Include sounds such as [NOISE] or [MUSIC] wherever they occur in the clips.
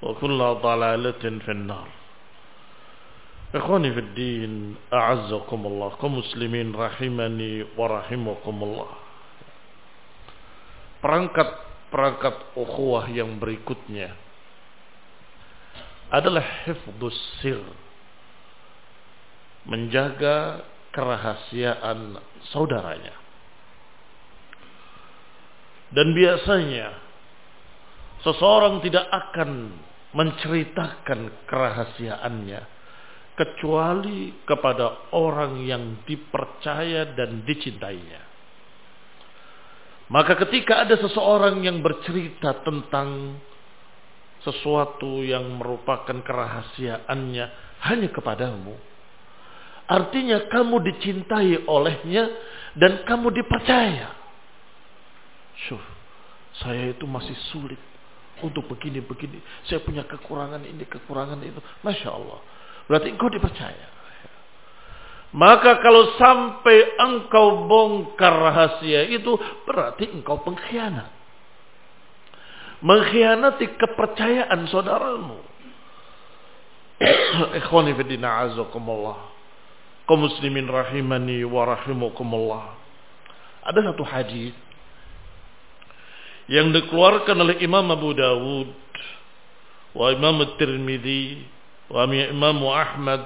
وكل ضلالة في النار إخواني في الدين أعزكم الله كمسلمين رحمني ورحمكم الله perangkat-perangkat ukhuwah yang berikutnya adalah hifdus sir menjaga kerahasiaan saudaranya dan biasanya seseorang tidak akan menceritakan kerahasiaannya kecuali kepada orang yang dipercaya dan dicintainya. Maka ketika ada seseorang yang bercerita tentang sesuatu yang merupakan kerahasiaannya hanya kepadamu, artinya kamu dicintai olehnya dan kamu dipercaya. Syuh, saya itu masih sulit untuk begini-begini. Saya punya kekurangan ini, kekurangan itu. Masya Allah. Berarti engkau dipercaya. Maka kalau sampai engkau bongkar rahasia itu, berarti engkau pengkhianat. Mengkhianati kepercayaan saudaramu. [COUGHS] Ikhwani fidina azakumullah. Kau muslimin rahimani wa rahimukumullah. Ada satu hadis yang dikeluarkan oleh Imam Abu Dawud wa Imam Tirmidzi wa Imam Ahmad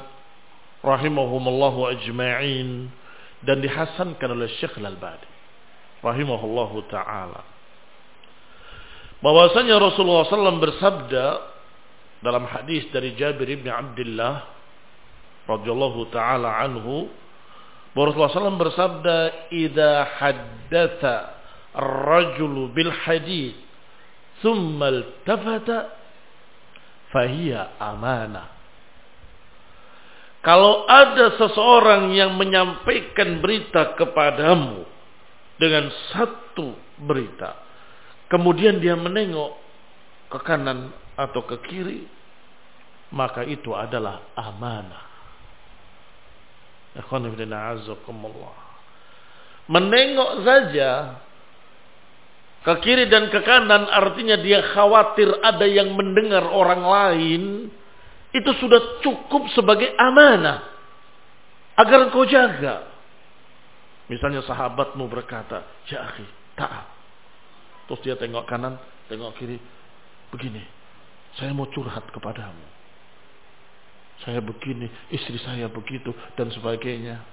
rahimahumullahu ajma'in dan dihasankan oleh Syekh Al-Albani rahimahullahu taala. Bahwasanya Rasulullah SAW bersabda dalam hadis dari Jabir bin Abdullah radhiyallahu taala anhu Rasulullah SAW bersabda idza haddatha الرجل بالحديث ثم التفت فهي أمانة Kalau ada seseorang yang menyampaikan berita kepadamu dengan satu berita, kemudian dia menengok ke kanan atau ke kiri, maka itu adalah amanah. Menengok saja ke kiri dan ke kanan artinya dia khawatir ada yang mendengar orang lain itu sudah cukup sebagai amanah. Agar engkau jaga. Misalnya sahabatmu berkata, Ya taat. Terus dia tengok kanan, tengok kiri. Begini, saya mau curhat kepadamu. Saya begini, istri saya begitu, dan sebagainya.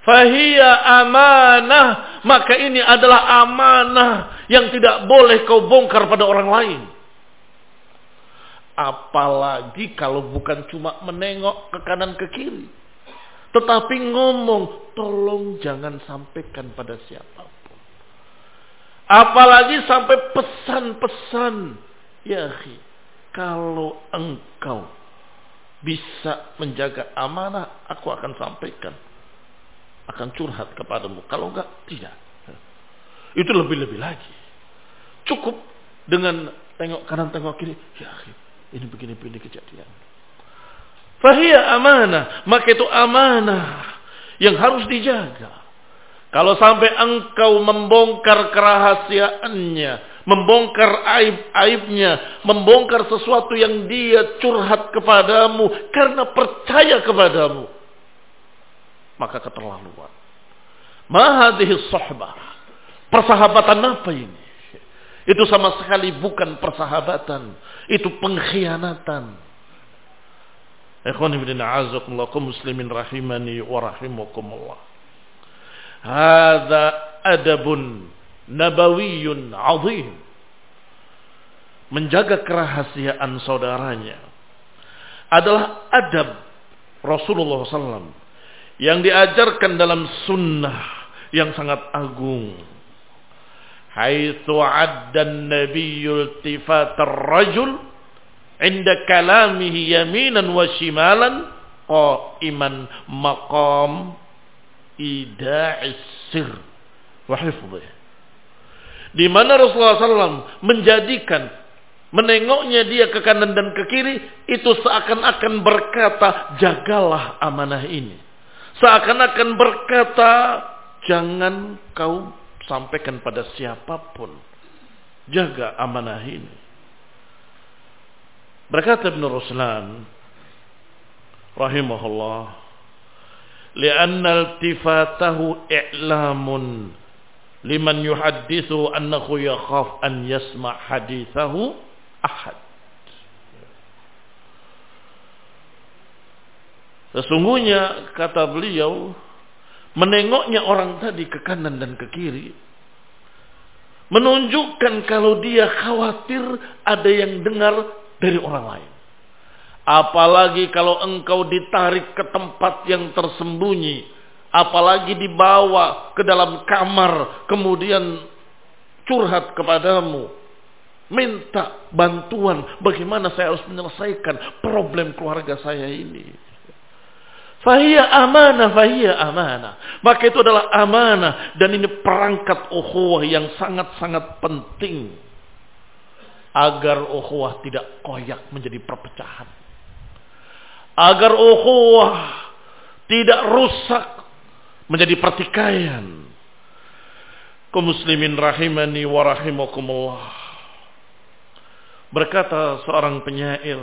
Fahiyya amanah. Maka ini adalah amanah yang tidak boleh kau bongkar pada orang lain. Apalagi kalau bukan cuma menengok ke kanan ke kiri. Tetapi ngomong, tolong jangan sampaikan pada siapa pun. Apalagi sampai pesan-pesan. Ya kalau engkau bisa menjaga amanah, aku akan sampaikan akan curhat kepadamu. Kalau enggak, tidak. Itu lebih-lebih lagi. Cukup dengan tengok kanan, tengok kiri. Ya, ini begini-begini kejadian. Fahiyah amanah. Maka itu amanah yang harus dijaga. Kalau sampai engkau membongkar kerahasiaannya, membongkar aib-aibnya, membongkar sesuatu yang dia curhat kepadamu karena percaya kepadamu, maka keterlaluan. Mahadihis sahbah. Persahabatan apa ini? Itu sama sekali bukan persahabatan. Itu pengkhianatan. Ikhwan ibn a'azakumullah muslimin rahimani wa rahimakumullah. Hada adabun nabawiyun azim. Menjaga kerahasiaan saudaranya adalah adab Rasulullah SAW yang diajarkan dalam sunnah yang sangat agung. Haitsu adda an-nabiyyu ar-rajul inda kalamihi yaminan wa shimalan qa'iman maqam ida'is sir wa hifdhih. Di mana Rasulullah SAW menjadikan menengoknya dia ke kanan dan ke kiri itu seakan-akan berkata jagalah amanah ini Seakan-akan berkata, jangan kau sampaikan pada siapa pun. Jaga amanah ini. Berkata Ibn Ruslan, rahimahullah, lianna iltifatahu i'lamun liman yuhaddithu annahu yakhaf an yasma' hadithahu ahad. Sesungguhnya kata beliau menengoknya orang tadi ke kanan dan ke kiri menunjukkan kalau dia khawatir ada yang dengar dari orang lain. Apalagi kalau engkau ditarik ke tempat yang tersembunyi, apalagi dibawa ke dalam kamar, kemudian curhat kepadamu, minta bantuan bagaimana saya harus menyelesaikan problem keluarga saya ini. Fahiyah amanah, fahiyah amanah. Maka itu adalah amanah. Dan ini perangkat ukhuwah yang sangat-sangat penting. Agar ukhuwah tidak koyak menjadi perpecahan. Agar ukhuwah tidak rusak menjadi pertikaian. Kau muslimin rahimani wa rahimakumullah. Berkata seorang penyair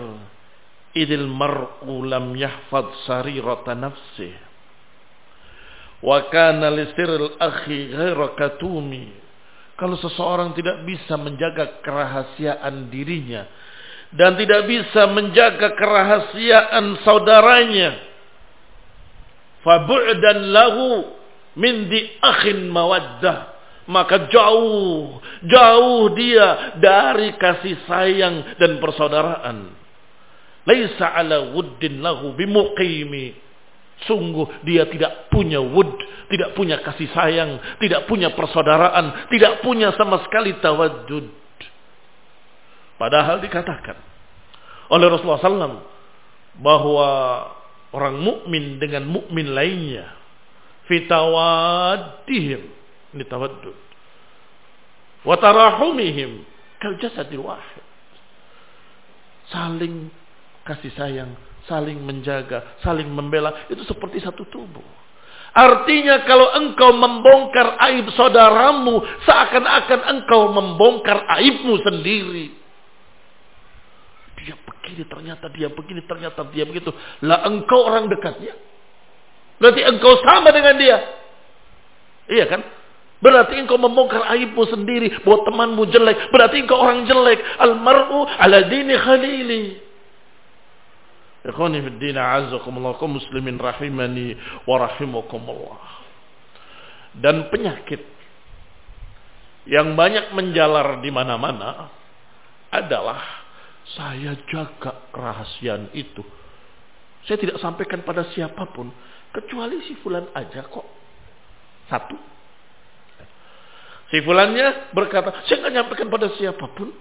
idil mar'u lam yahfad sarirata nafsih. Wa kana lisiril akhi ghaira katumi. Kalau seseorang tidak bisa menjaga kerahasiaan dirinya dan tidak bisa menjaga kerahasiaan saudaranya fabu'dan lahu min di akhin mawaddah. Maka jauh jauh dia dari kasih sayang dan persaudaraan Laisa ala wuddin lahu bimuqimi. Sungguh dia tidak punya wud, tidak punya kasih sayang, tidak punya persaudaraan, tidak punya sama sekali tawadud. Padahal dikatakan oleh Rasulullah SAW bahwa orang mukmin dengan mukmin lainnya fitawadihim ini tawaddud wa tarahumihim kal jasadil wahid saling kasih sayang, saling menjaga, saling membela, itu seperti satu tubuh. Artinya kalau engkau membongkar aib saudaramu, seakan-akan engkau membongkar aibmu sendiri. Dia begini, ternyata dia begini, ternyata dia begitu. Lah engkau orang dekatnya. Berarti engkau sama dengan dia. Iya kan? Berarti engkau membongkar aibmu sendiri buat temanmu jelek. Berarti engkau orang jelek. Almaru ala dini khalili. Ikhwani fi din a'azzakumullah kaum muslimin rahimani wa rahimakumullah. Dan penyakit yang banyak menjalar di mana-mana adalah saya jaga kerahasiaan itu. Saya tidak sampaikan pada siapa pun kecuali si fulan aja kok. Satu. Si fulannya berkata, saya nggak nyampaikan pada siapa pun.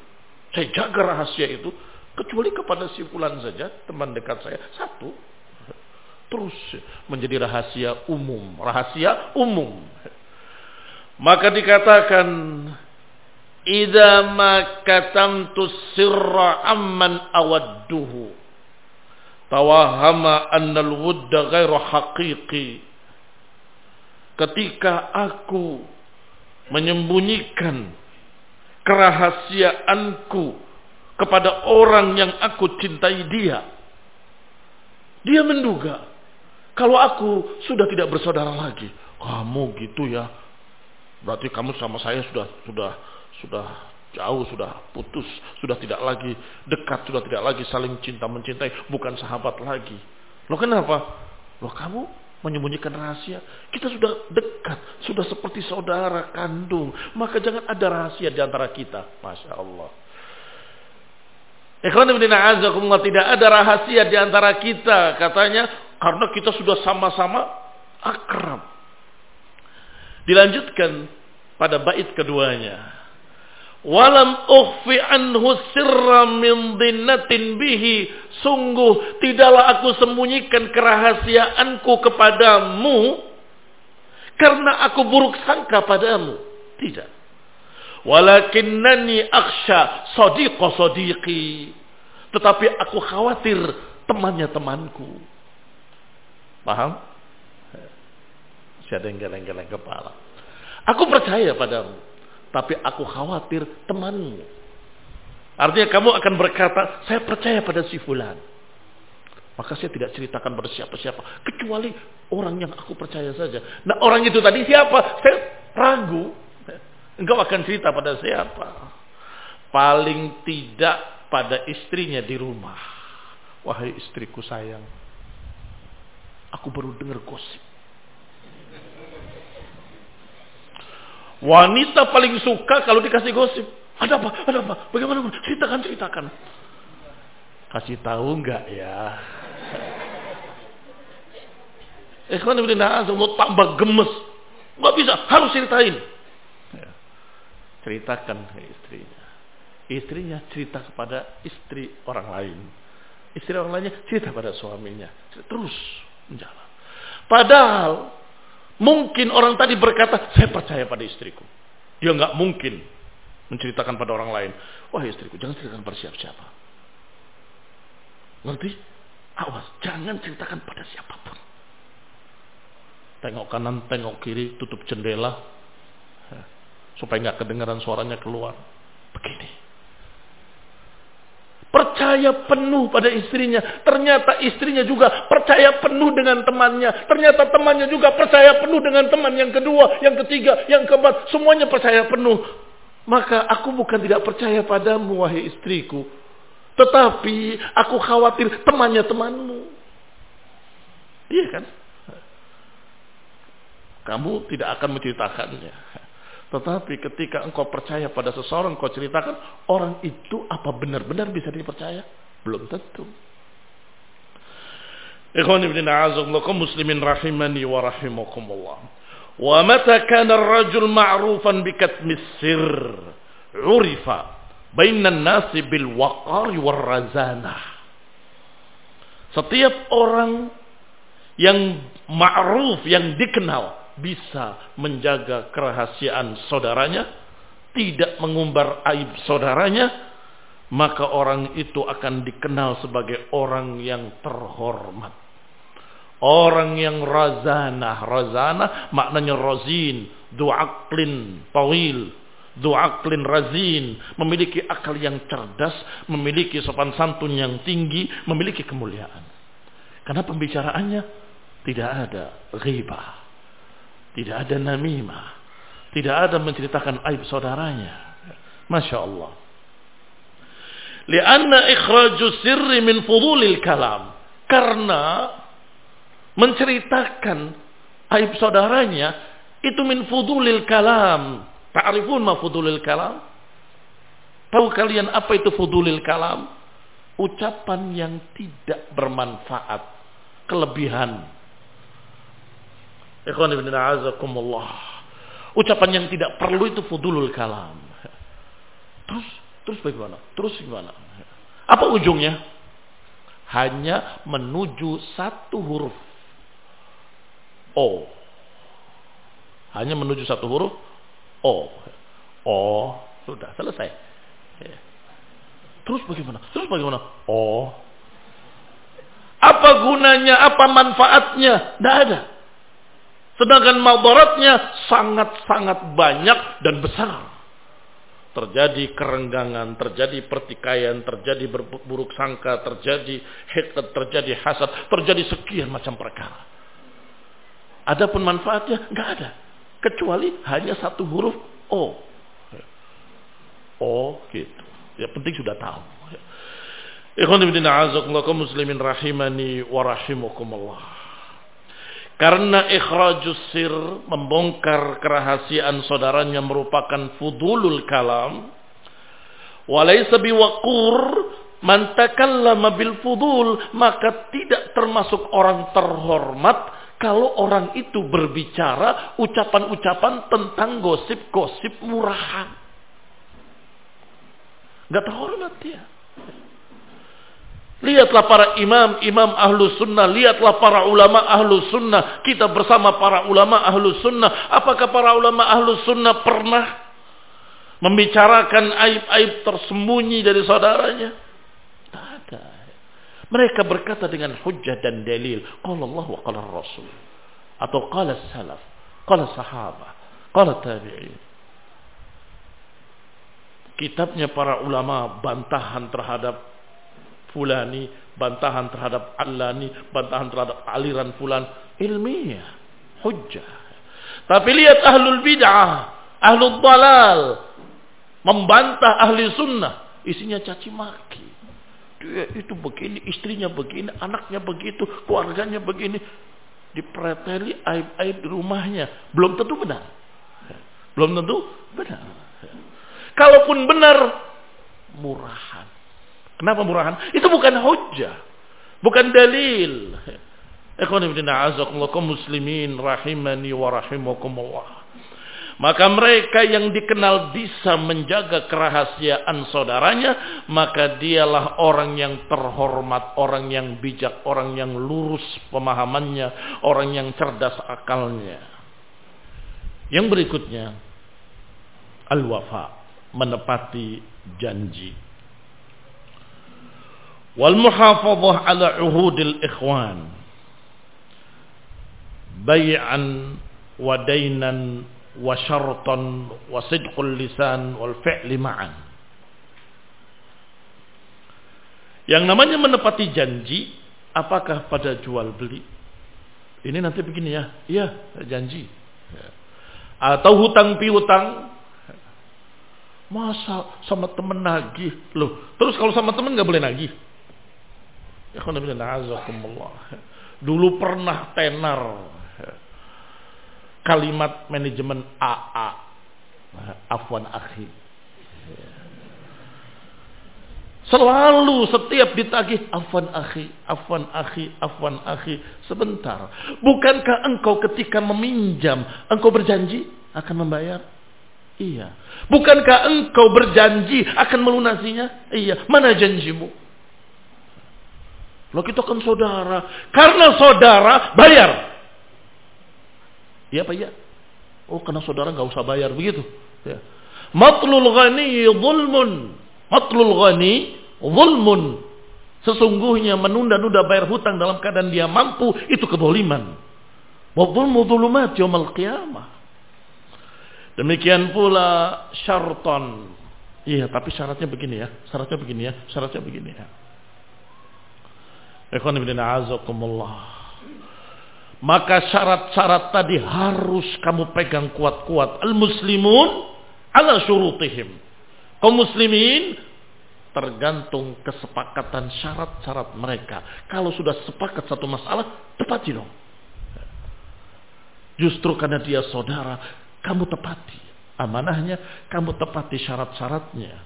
Saya jaga rahasia itu kecuali kepada si fulan saja, teman dekat saya. Satu. Terus menjadi rahasia umum, rahasia umum. Maka dikatakan Idza ma katamtu sirra amman awadduhu tawahama anna al-wudda ghairu haqiqi ketika aku menyembunyikan kerahasiaanku kepada orang yang aku cintai dia dia menduga kalau aku sudah tidak bersaudara lagi kamu gitu ya berarti kamu sama saya sudah sudah sudah jauh, sudah putus, sudah tidak lagi dekat, sudah tidak lagi saling cinta mencintai, bukan sahabat lagi. Loh kenapa? Loh kamu menyembunyikan rahasia. Kita sudah dekat, sudah seperti saudara kandung. Maka jangan ada rahasia di antara kita. Masya Allah. Tidak ada rahasia di antara kita katanya karena kita sudah sama-sama akrab. Dilanjutkan pada bait keduanya. Walam ukhfi anhu sirra min dinnatin bihi. Sungguh tidaklah aku sembunyikan kerahasiaanku kepadamu. Karena aku buruk sangka padamu. Tidak. Walakinnani aksha sadiqa sadiqi. Tetapi aku khawatir temannya temanku. Paham? Yang geleng-geleng kepala. Aku percaya padamu tapi aku khawatir temanmu. Artinya kamu akan berkata, saya percaya pada si fulan. Maka saya tidak ceritakan pada siapa-siapa. Kecuali orang yang aku percaya saja. Nah orang itu tadi siapa? Saya ragu. Engkau akan cerita pada siapa? Paling tidak pada istrinya di rumah. Wahai istriku sayang. Aku baru dengar gosip. Wanita paling suka kalau dikasih gosip. Ada apa? Ada apa? Bagaimana? Ceritakan, ceritakan. Kasih tahu enggak ya? Ikhwan ibn Allah tambah gemes. Enggak bisa, harus ceritain. Ceritakan ke istrinya. Istrinya cerita kepada istri orang lain. Istri orang lainnya cerita pada suaminya. Terus menjalan. Padahal Mungkin orang tadi berkata, saya percaya pada istriku. Dia nggak mungkin menceritakan pada orang lain. Wah istriku, jangan ceritakan pada siapa-siapa. Ngerti? Awas, jangan ceritakan pada siapa pun. Tengok kanan, tengok kiri, tutup jendela. Supaya nggak kedengaran suaranya keluar. Begini percaya penuh pada istrinya. Ternyata istrinya juga percaya penuh dengan temannya. Ternyata temannya juga percaya penuh dengan teman yang kedua, yang ketiga, yang keempat. Semuanya percaya penuh. Maka aku bukan tidak percaya padamu, wahai istriku. Tetapi aku khawatir temannya temanmu. Iya kan? Kamu tidak akan menceritakannya. Tetapi ketika engkau percaya pada seseorang, engkau ceritakan, orang itu apa benar-benar bisa dipercaya? Belum tentu. Ikhwan ibn a'azakumullah muslimin rahimani wa rahimakumullah. Wa mata kana ar-rajul ma'rufan bikatmis sir urifa bainan nasi bil waqar war razanah. Setiap orang yang ma'ruf, yang dikenal bisa menjaga kerahasiaan saudaranya, tidak mengumbar aib saudaranya, maka orang itu akan dikenal sebagai orang yang terhormat. Orang yang razanah, razanah maknanya razin, du'aklin tawil, du'aklin razin, memiliki akal yang cerdas, memiliki sopan santun yang tinggi, memiliki kemuliaan. Karena pembicaraannya tidak ada ghibah, tidak ada namimah, tidak ada menceritakan aib saudaranya. Masya Allah. Lianna ikhraju sirri min fudulil kalam. Karena menceritakan aib saudaranya itu min fudulil kalam. Ta'rifun ma fudulil kalam? Tahu kalian apa itu fudulil kalam? Ucapan yang tidak bermanfaat, kelebihan. Ikhwan ibn a'azakumullah. Ucapan yang tidak perlu itu fudulul kalam. Terus terus bagaimana? Terus gimana? Apa ujungnya? Hanya menuju satu huruf. O. Hanya menuju satu huruf O. O. Sudah selesai. Terus bagaimana? Terus bagaimana? Oh. Apa gunanya? Apa manfaatnya? Tidak ada. Sedangkan madaratnya sangat-sangat banyak dan besar. Terjadi kerenggangan, terjadi pertikaian, terjadi buruk sangka, terjadi hikmat, terjadi hasad, terjadi sekian macam perkara. Adapun manfaatnya nggak ada, kecuali hanya satu huruf O. O gitu. Ya penting sudah tahu. Ikhwan ibn a'azakumullah muslimin rahimani wa rahimakumullah. Karena ikhrajus sir membongkar kerahasiaan saudaranya merupakan fudulul kalam. Walaysa biwaqur man bil fudul maka tidak termasuk orang terhormat kalau orang itu berbicara ucapan-ucapan tentang gosip-gosip murahan. Gak terhormat dia. Lihatlah para imam, imam ahlu sunnah. Lihatlah para ulama ahlu sunnah. Kita bersama para ulama ahlu sunnah. Apakah para ulama ahlu sunnah pernah membicarakan aib-aib tersembunyi dari saudaranya? Tak ada. Mereka berkata dengan hujah dan dalil. Qala Allah wa qala Rasul. Atau qala salaf. Qala sahabah. Qala tabi'in kitabnya para ulama bantahan terhadap fulani, bantahan terhadap alani, bantahan terhadap aliran fulan ilmiah, hujjah. Tapi lihat ahlul bid'ah, ahlul dalal membantah ahli sunnah, isinya caci maki. Dia itu begini, istrinya begini, anaknya begitu, keluarganya begini. Dipreteli aib-aib di rumahnya. Belum tentu benar. Belum tentu benar. Kalaupun benar, murahan. Kenapa murahan? Itu bukan hujah. Bukan dalil. muslimin rahimani wa rahimakumullah. Maka mereka yang dikenal bisa menjaga kerahasiaan saudaranya, maka dialah orang yang terhormat, orang yang bijak, orang yang lurus pemahamannya, orang yang cerdas akalnya. Yang berikutnya, al-wafa menepati janji. Wal muhafadhah ala uhudil ikhwan. Bay'an wa dainan wa syartan wa sidqul lisan wal fi'li ma'an. Yang namanya menepati janji, apakah pada jual beli? Ini nanti begini ya, iya janji. Atau hutang piutang, Masa sama temen nagih? Loh, terus kalau sama temen nggak boleh nagih? Dulu pernah tenar kalimat manajemen AA. Afwan akhi. Selalu setiap ditagih afwan akhi, afwan akhi, afwan akhi. Sebentar. Bukankah engkau ketika meminjam, engkau berjanji akan membayar? Iya. Bukankah engkau berjanji akan melunasinya? Iya. Mana janjimu? Lo kita kan saudara. Karena saudara bayar. Iya apa iya? Oh karena saudara nggak usah bayar begitu. Ya. Matlul ghani zulmun. Matlul ghani zulmun. Sesungguhnya menunda-nunda bayar hutang dalam keadaan dia mampu itu kedoliman. Wa zulmu zulumat yaumil qiyamah. Demikian pula syarton. Iya, tapi syaratnya begini ya. Syaratnya begini ya. Syaratnya begini ya. Maka syarat-syarat tadi harus kamu pegang kuat-kuat. Al-muslimun ala syurutihim. Kaum muslimin tergantung kesepakatan syarat-syarat mereka. Kalau sudah sepakat satu masalah, tepati dong. Justru karena dia saudara, kamu tepati amanahnya, kamu tepati syarat-syaratnya.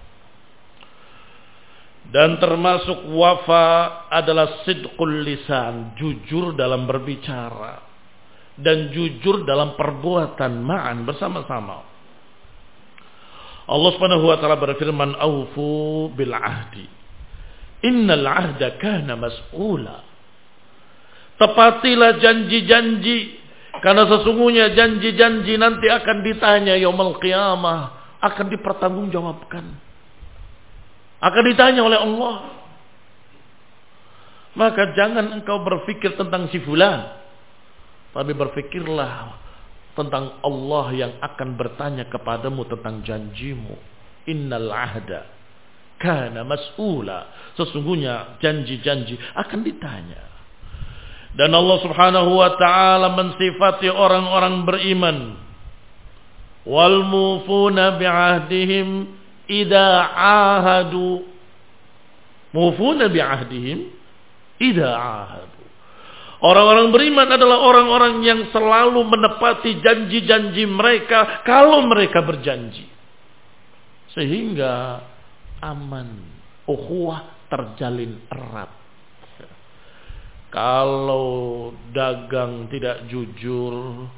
Dan termasuk wafa adalah sidqul lisan, jujur dalam berbicara dan jujur dalam perbuatan ma'an bersama-sama. Allah Subhanahu wa taala berfirman, "Aufu bil ahdi. Innal ahda kana mas'ula." Tepatilah janji-janji karena sesungguhnya janji-janji nanti akan ditanya yaumul qiyamah, akan dipertanggungjawabkan. Akan ditanya oleh Allah. Maka jangan engkau berpikir tentang si fulan. Tapi berpikirlah tentang Allah yang akan bertanya kepadamu tentang janjimu. Innal ahda kana mas'ula. Sesungguhnya janji-janji akan ditanya. Dan Allah subhanahu wa ta'ala mensifati orang-orang beriman. Wal mufuna bi'ahdihim idha ahadu. Mufuna bi'ahdihim idha ahadu. Orang-orang beriman adalah orang-orang yang selalu menepati janji-janji mereka kalau mereka berjanji. Sehingga aman, ukhuwah terjalin erat. Kalau dagang tidak jujur,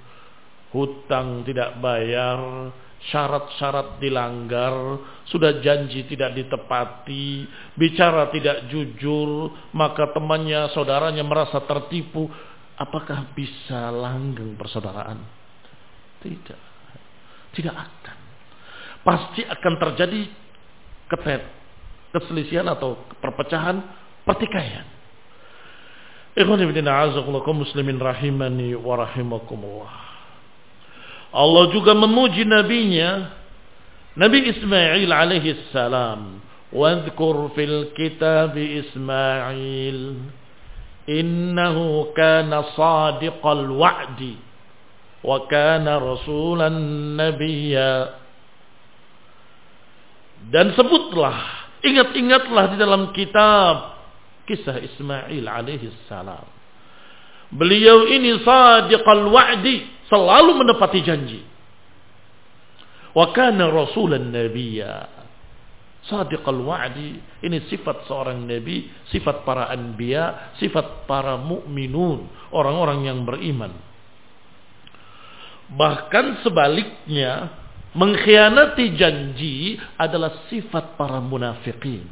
hutang tidak bayar, syarat-syarat dilanggar, sudah janji tidak ditepati, bicara tidak jujur, maka temannya, saudaranya merasa tertipu. Apakah bisa langgeng persaudaraan? Tidak. Tidak akan. Pasti akan terjadi ketet, keselisihan atau perpecahan, pertikaian. Muslimin rahimani wa rahimakumullah. Allah juga memuji nabinya Nabi Ismail alaihi salam. Wadhkur fil kitab Ismail innahu kana sadiqal wa'di wa kana rasulan nabiyya. Dan sebutlah, ingat-ingatlah di dalam kitab kisah Ismail alaihi salam. Beliau ini sadiqal wa'di, selalu menepati janji. Wa kana rasulan nabiyya. Sadiqal wa'di ini sifat seorang nabi, sifat para anbiya, sifat para mukminun, orang-orang yang beriman. Bahkan sebaliknya, mengkhianati janji adalah sifat para munafikin.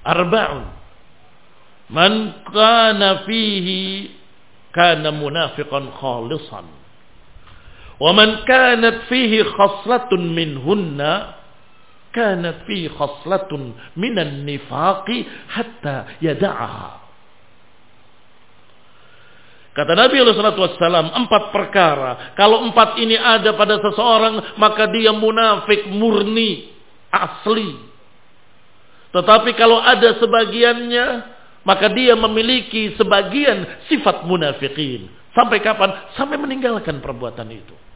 Arba'un Man kana fihi kana munafiqan khalisan. Wa man kanat fihi khaslatun minhunna kanat fihi khaslatun minan nifaqi hatta yada'aha. Kata Nabi SAW, empat perkara. Kalau empat ini ada pada seseorang, maka dia munafik murni, asli. Tetapi kalau ada sebagiannya, maka dia memiliki sebagian sifat munafikin. Sampai kapan? Sampai meninggalkan perbuatan itu.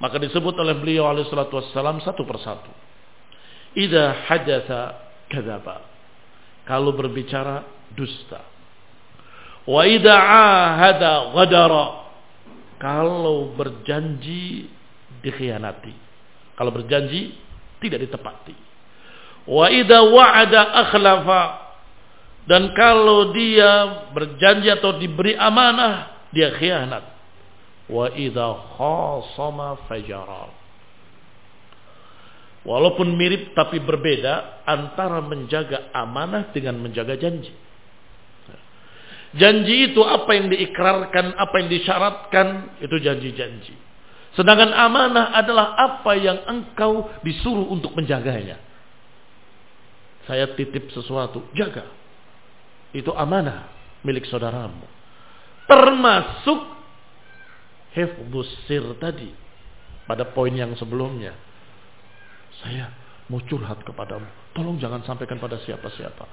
Maka disebut oleh beliau alaihi salatu wassalam satu persatu. Ida hajatha kadzaba. Kalau berbicara dusta. Wa ida ahada ghadara. Kalau berjanji dikhianati. Kalau berjanji tidak ditepati. Wa idza wa'ada akhlafa. Dan kalau dia berjanji atau diberi amanah, dia khianat. Wa idza khasama fajara. Walaupun mirip tapi berbeda antara menjaga amanah dengan menjaga janji. Janji itu apa yang diikrarkan, apa yang disyaratkan, itu janji-janji. Sedangkan amanah adalah apa yang engkau disuruh untuk menjaganya. Saya titip sesuatu, jaga. Itu amanah milik saudaramu. Termasuk hifdus sir tadi. Pada poin yang sebelumnya. Saya mau curhat kepadamu. Tolong jangan sampaikan pada siapa-siapa.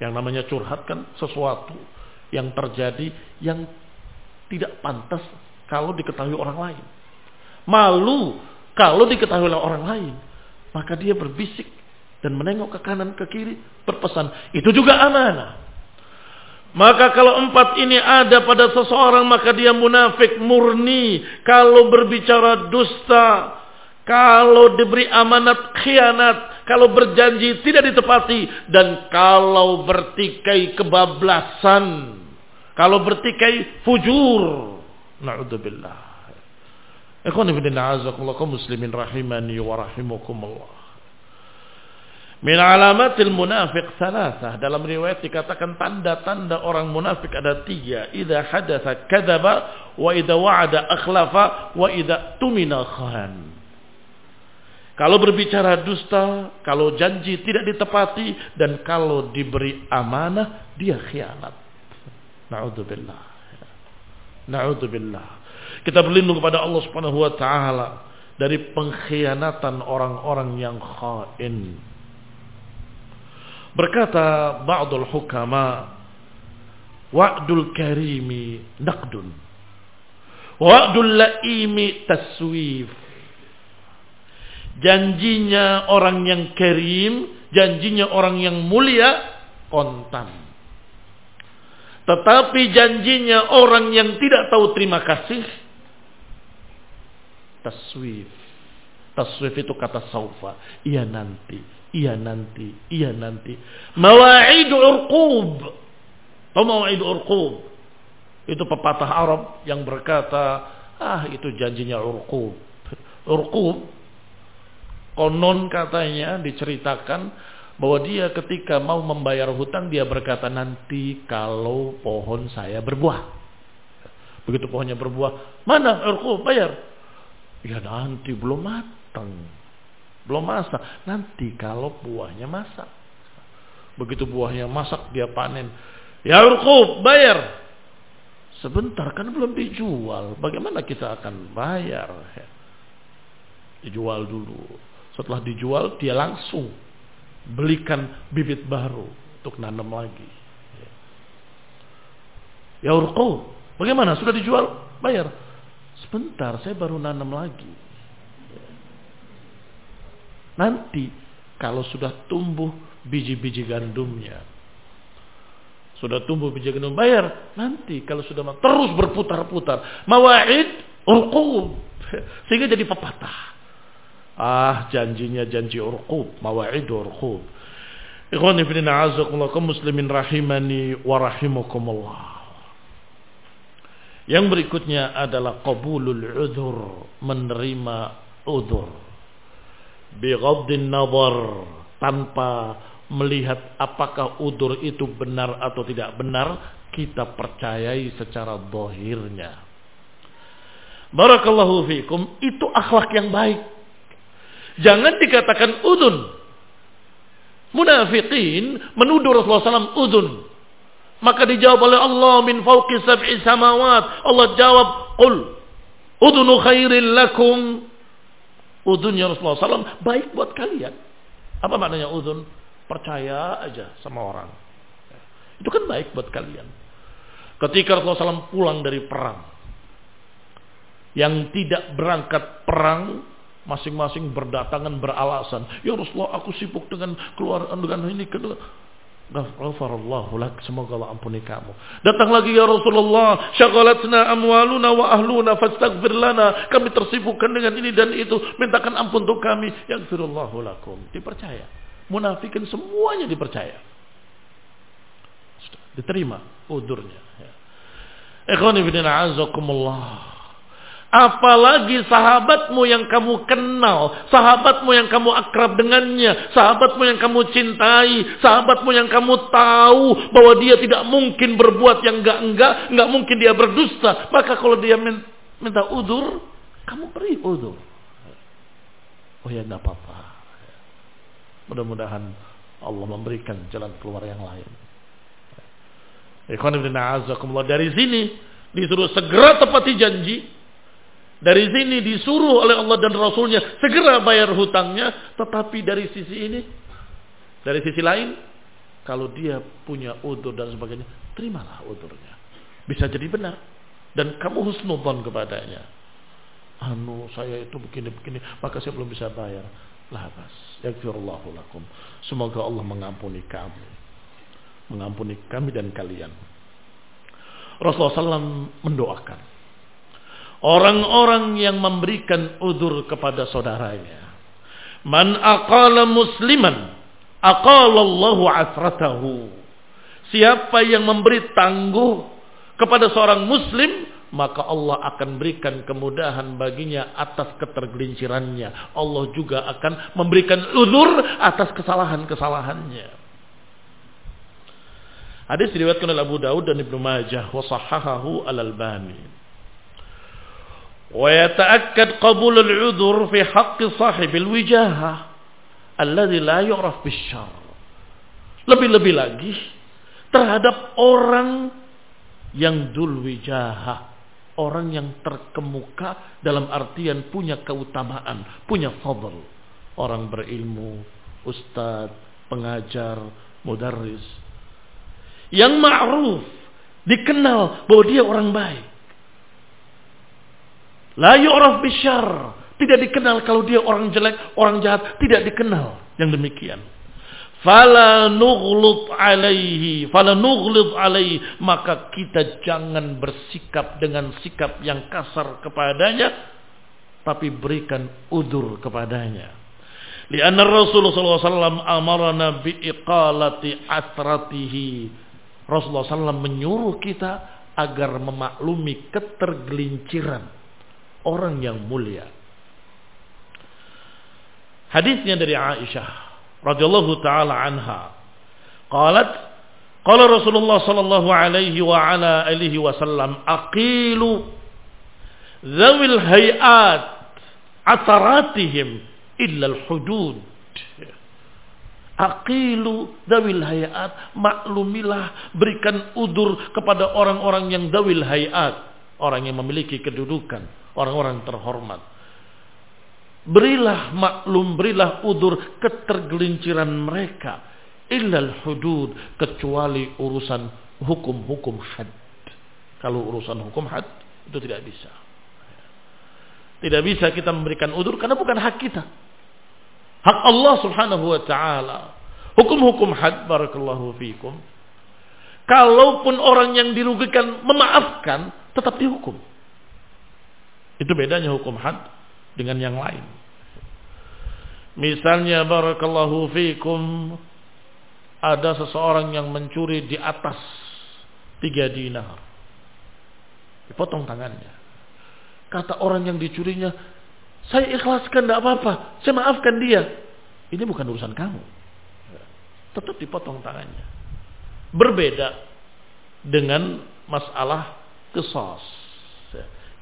Yang namanya curhat kan sesuatu yang terjadi yang tidak pantas kalau diketahui orang lain. Malu kalau diketahui oleh orang lain. Maka dia berbisik dan menengok ke kanan ke kiri berpesan. Itu juga amanah. Maka kalau empat ini ada pada seseorang maka dia munafik murni. Kalau berbicara dusta, kalau diberi amanat khianat, kalau berjanji tidak ditepati dan kalau bertikai kebablasan, kalau bertikai fujur. Na'udzubillah. Ikhwan ibn a'azakullah muslimin rahimani wa rahimakumullah. Min alamatil munafiq salasah. Dalam riwayat dikatakan tanda-tanda orang munafik ada tiga. Idza hadatha kadzaba wa idza wa'ada akhlafa wa idza tumina khan. Kalau berbicara dusta, kalau janji tidak ditepati dan kalau diberi amanah dia khianat. Na'udzubillah. Na'udzubillah. Kita berlindung kepada Allah Subhanahu wa taala dari pengkhianatan orang-orang yang khain. Berkata ba'dul hukama wa'dul karimi naqdun. Wa'dul laimi taswif. Janjinya orang yang karim janjinya orang yang mulia kontan. Tetapi janjinya orang yang tidak tahu terima kasih taswif taswif itu kata saufa iya nanti Iya nanti, iya nanti. Mawa'idu urqub. Tahu mawa'idu urqub? Itu pepatah Arab yang berkata, ah itu janjinya urqub. Urqub, konon katanya diceritakan bahwa dia ketika mau membayar hutang dia berkata nanti kalau pohon saya berbuah. Begitu pohonnya berbuah, mana urqub bayar? Ya nanti belum matang. Belum masak. Nanti kalau buahnya masak. Begitu buahnya masak dia panen. Ya rukub bayar. Sebentar kan belum dijual. Bagaimana kita akan bayar? Dijual dulu. Setelah dijual dia langsung belikan bibit baru untuk nanam lagi. Ya rukub. Bagaimana? Sudah dijual? Bayar. Sebentar saya baru nanam lagi. Nanti kalau sudah tumbuh biji-biji gandumnya. Sudah tumbuh biji gandum bayar. Nanti kalau sudah terus berputar-putar. Mawa'id urqub. [LAUGHS] Sehingga jadi pepatah. Ah janjinya janji urqub. Mawa'id urqub. Ikhwan ibn muslimin rahimani wa rahimakumullah. Yang berikutnya adalah qabulul udhur, menerima udhur bighaddin nazar. Tanpa melihat apakah udur itu benar atau tidak benar kita percayai secara dohirnya. Barakallahu fikum itu akhlak yang baik. Jangan dikatakan udun. Munafiqin menuduh Rasulullah SAW udun. Maka dijawab oleh Allah min fauqi sab'i samawat. Allah jawab qul udunu khairil lakum Udunnya Rasulullah SAW baik buat kalian. Apa maknanya udun? Percaya aja sama orang. Itu kan baik buat kalian. Ketika Rasulullah SAW pulang dari perang. Yang tidak berangkat perang. Masing-masing berdatangan beralasan. Ya Rasulullah aku sibuk dengan keluar dengan ini. Kedua. Ghafarallahu lak. Semoga Allah ampuni kamu. Datang lagi ya Rasulullah. Syagalatna amwaluna wa ahluna fastaghfir lana. Kami tersibukkan dengan ini dan itu. Mintakan ampun untuk kami. Yaghfirullahu lakum. Dipercaya. Munafikin semuanya dipercaya. Diterima udurnya. Ya. Ikhwan ibn a'azakumullah. Apalagi sahabatmu yang kamu kenal, sahabatmu yang kamu akrab dengannya, sahabatmu yang kamu cintai, sahabatmu yang kamu tahu bahwa dia tidak mungkin berbuat yang enggak-enggak, enggak mungkin dia berdusta. Maka kalau dia minta udur, kamu beri udur. Oh ya enggak apa-apa. Mudah-mudahan Allah memberikan jalan keluar yang lain. Ikhwan dari sini disuruh segera tepati janji dari sini disuruh oleh Allah dan Rasulnya segera bayar hutangnya. Tetapi dari sisi ini, dari sisi lain, Kalau dia punya udur dan sebagainya, terimalah udurnya. Bisa jadi benar. Dan kamu husnudzon kepadanya. Anu saya itu begini-begini, maka saya belum bisa bayar. Lah bas. Yaghfirullahu lakum. Semoga Allah mengampuni kami. Mengampuni kami dan kalian. Rasulullah SAW mendoakan. Orang-orang yang memberikan udur kepada saudaranya. Man aqala musliman aqalallahu asratahu. Siapa yang memberi tangguh kepada seorang muslim, maka Allah akan berikan kemudahan baginya atas ketergelincirannya. Allah juga akan memberikan uzur atas kesalahan-kesalahannya. Hadis diriwayatkan oleh Abu Daud dan Ibnu Majah wa sahahahu al-Albani. Yata'akkad qabul al-'udhr fi haqqi sahibil wijahah alladhi la yu'raf bisyar. Lebih-lebih lagi terhadap orang yang dul wijahah, orang yang terkemuka dalam artian punya keutamaan, punya fadl. Orang berilmu, ustadz, pengajar, mudarris. Yang ma'ruf, dikenal bahwa dia orang baik. La yu'raf bisyar, tidak dikenal kalau dia orang jelek, orang jahat, tidak dikenal. Yang demikian. Fala nughlut alaihi, fala nughlit alaihi, maka kita jangan bersikap dengan sikap yang kasar kepadanya, tapi berikan udur kepadanya. Lianna Rasulullah SAW amarana biiqalati asratihi. Rasulullah SAW menyuruh kita agar memaklumi ketergelinciran orang yang mulia. Hadisnya dari Aisyah radhiyallahu taala anha. Qalat qala Rasulullah sallallahu alaihi wa ala alihi wasallam aqilu dzawil hayat ataratihim illa al-hudud. Aqilu dawil hayat maklumilah berikan udur kepada orang-orang yang dawil hayat orang yang memiliki kedudukan orang-orang terhormat Berilah maklum, berilah udur ketergelinciran mereka. Illal hudud. Kecuali urusan hukum-hukum had. Kalau urusan hukum had, itu tidak bisa. Tidak bisa kita memberikan udur karena bukan hak kita. Hak Allah subhanahu wa ta'ala. Hukum-hukum had, barakallahu fikum. Kalaupun orang yang dirugikan memaafkan, tetap dihukum. Itu bedanya hukum had dengan yang lain. Misalnya barakallahu fikum ada seseorang yang mencuri di atas tiga dinar. Dipotong tangannya. Kata orang yang dicurinya, saya ikhlaskan tidak apa-apa, saya maafkan dia. Ini bukan urusan kamu. Tetap dipotong tangannya. Berbeda dengan masalah kesos.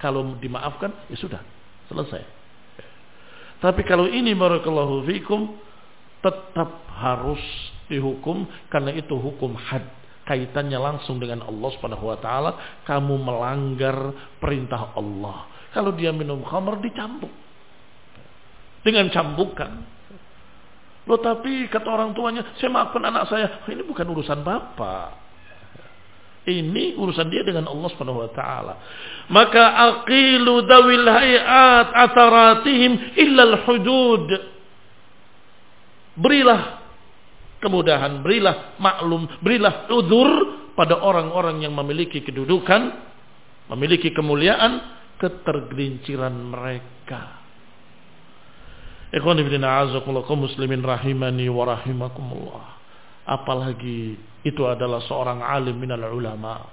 Kalau dimaafkan, ya sudah, selesai. Tapi kalau ini barakallahu fikum tetap harus dihukum karena itu hukum had kaitannya langsung dengan Allah Subhanahu wa taala. Kamu melanggar perintah Allah. Kalau dia minum khamr dicambuk. Dengan cambukan. Lo tapi kata orang tuanya saya maafkan anak saya. Ini bukan urusan bapak ini urusan dia dengan Allah Subhanahu wa taala. Maka aqilu dawil hayat atharatihim illa hudud. Berilah kemudahan, berilah maklum, berilah udur pada orang-orang yang memiliki kedudukan, memiliki kemuliaan, ketergelinciran mereka. Ikhwan ibn a'azakumullah muslimin rahimani wa rahimakumullah. Apalagi itu adalah seorang alim minal ulama.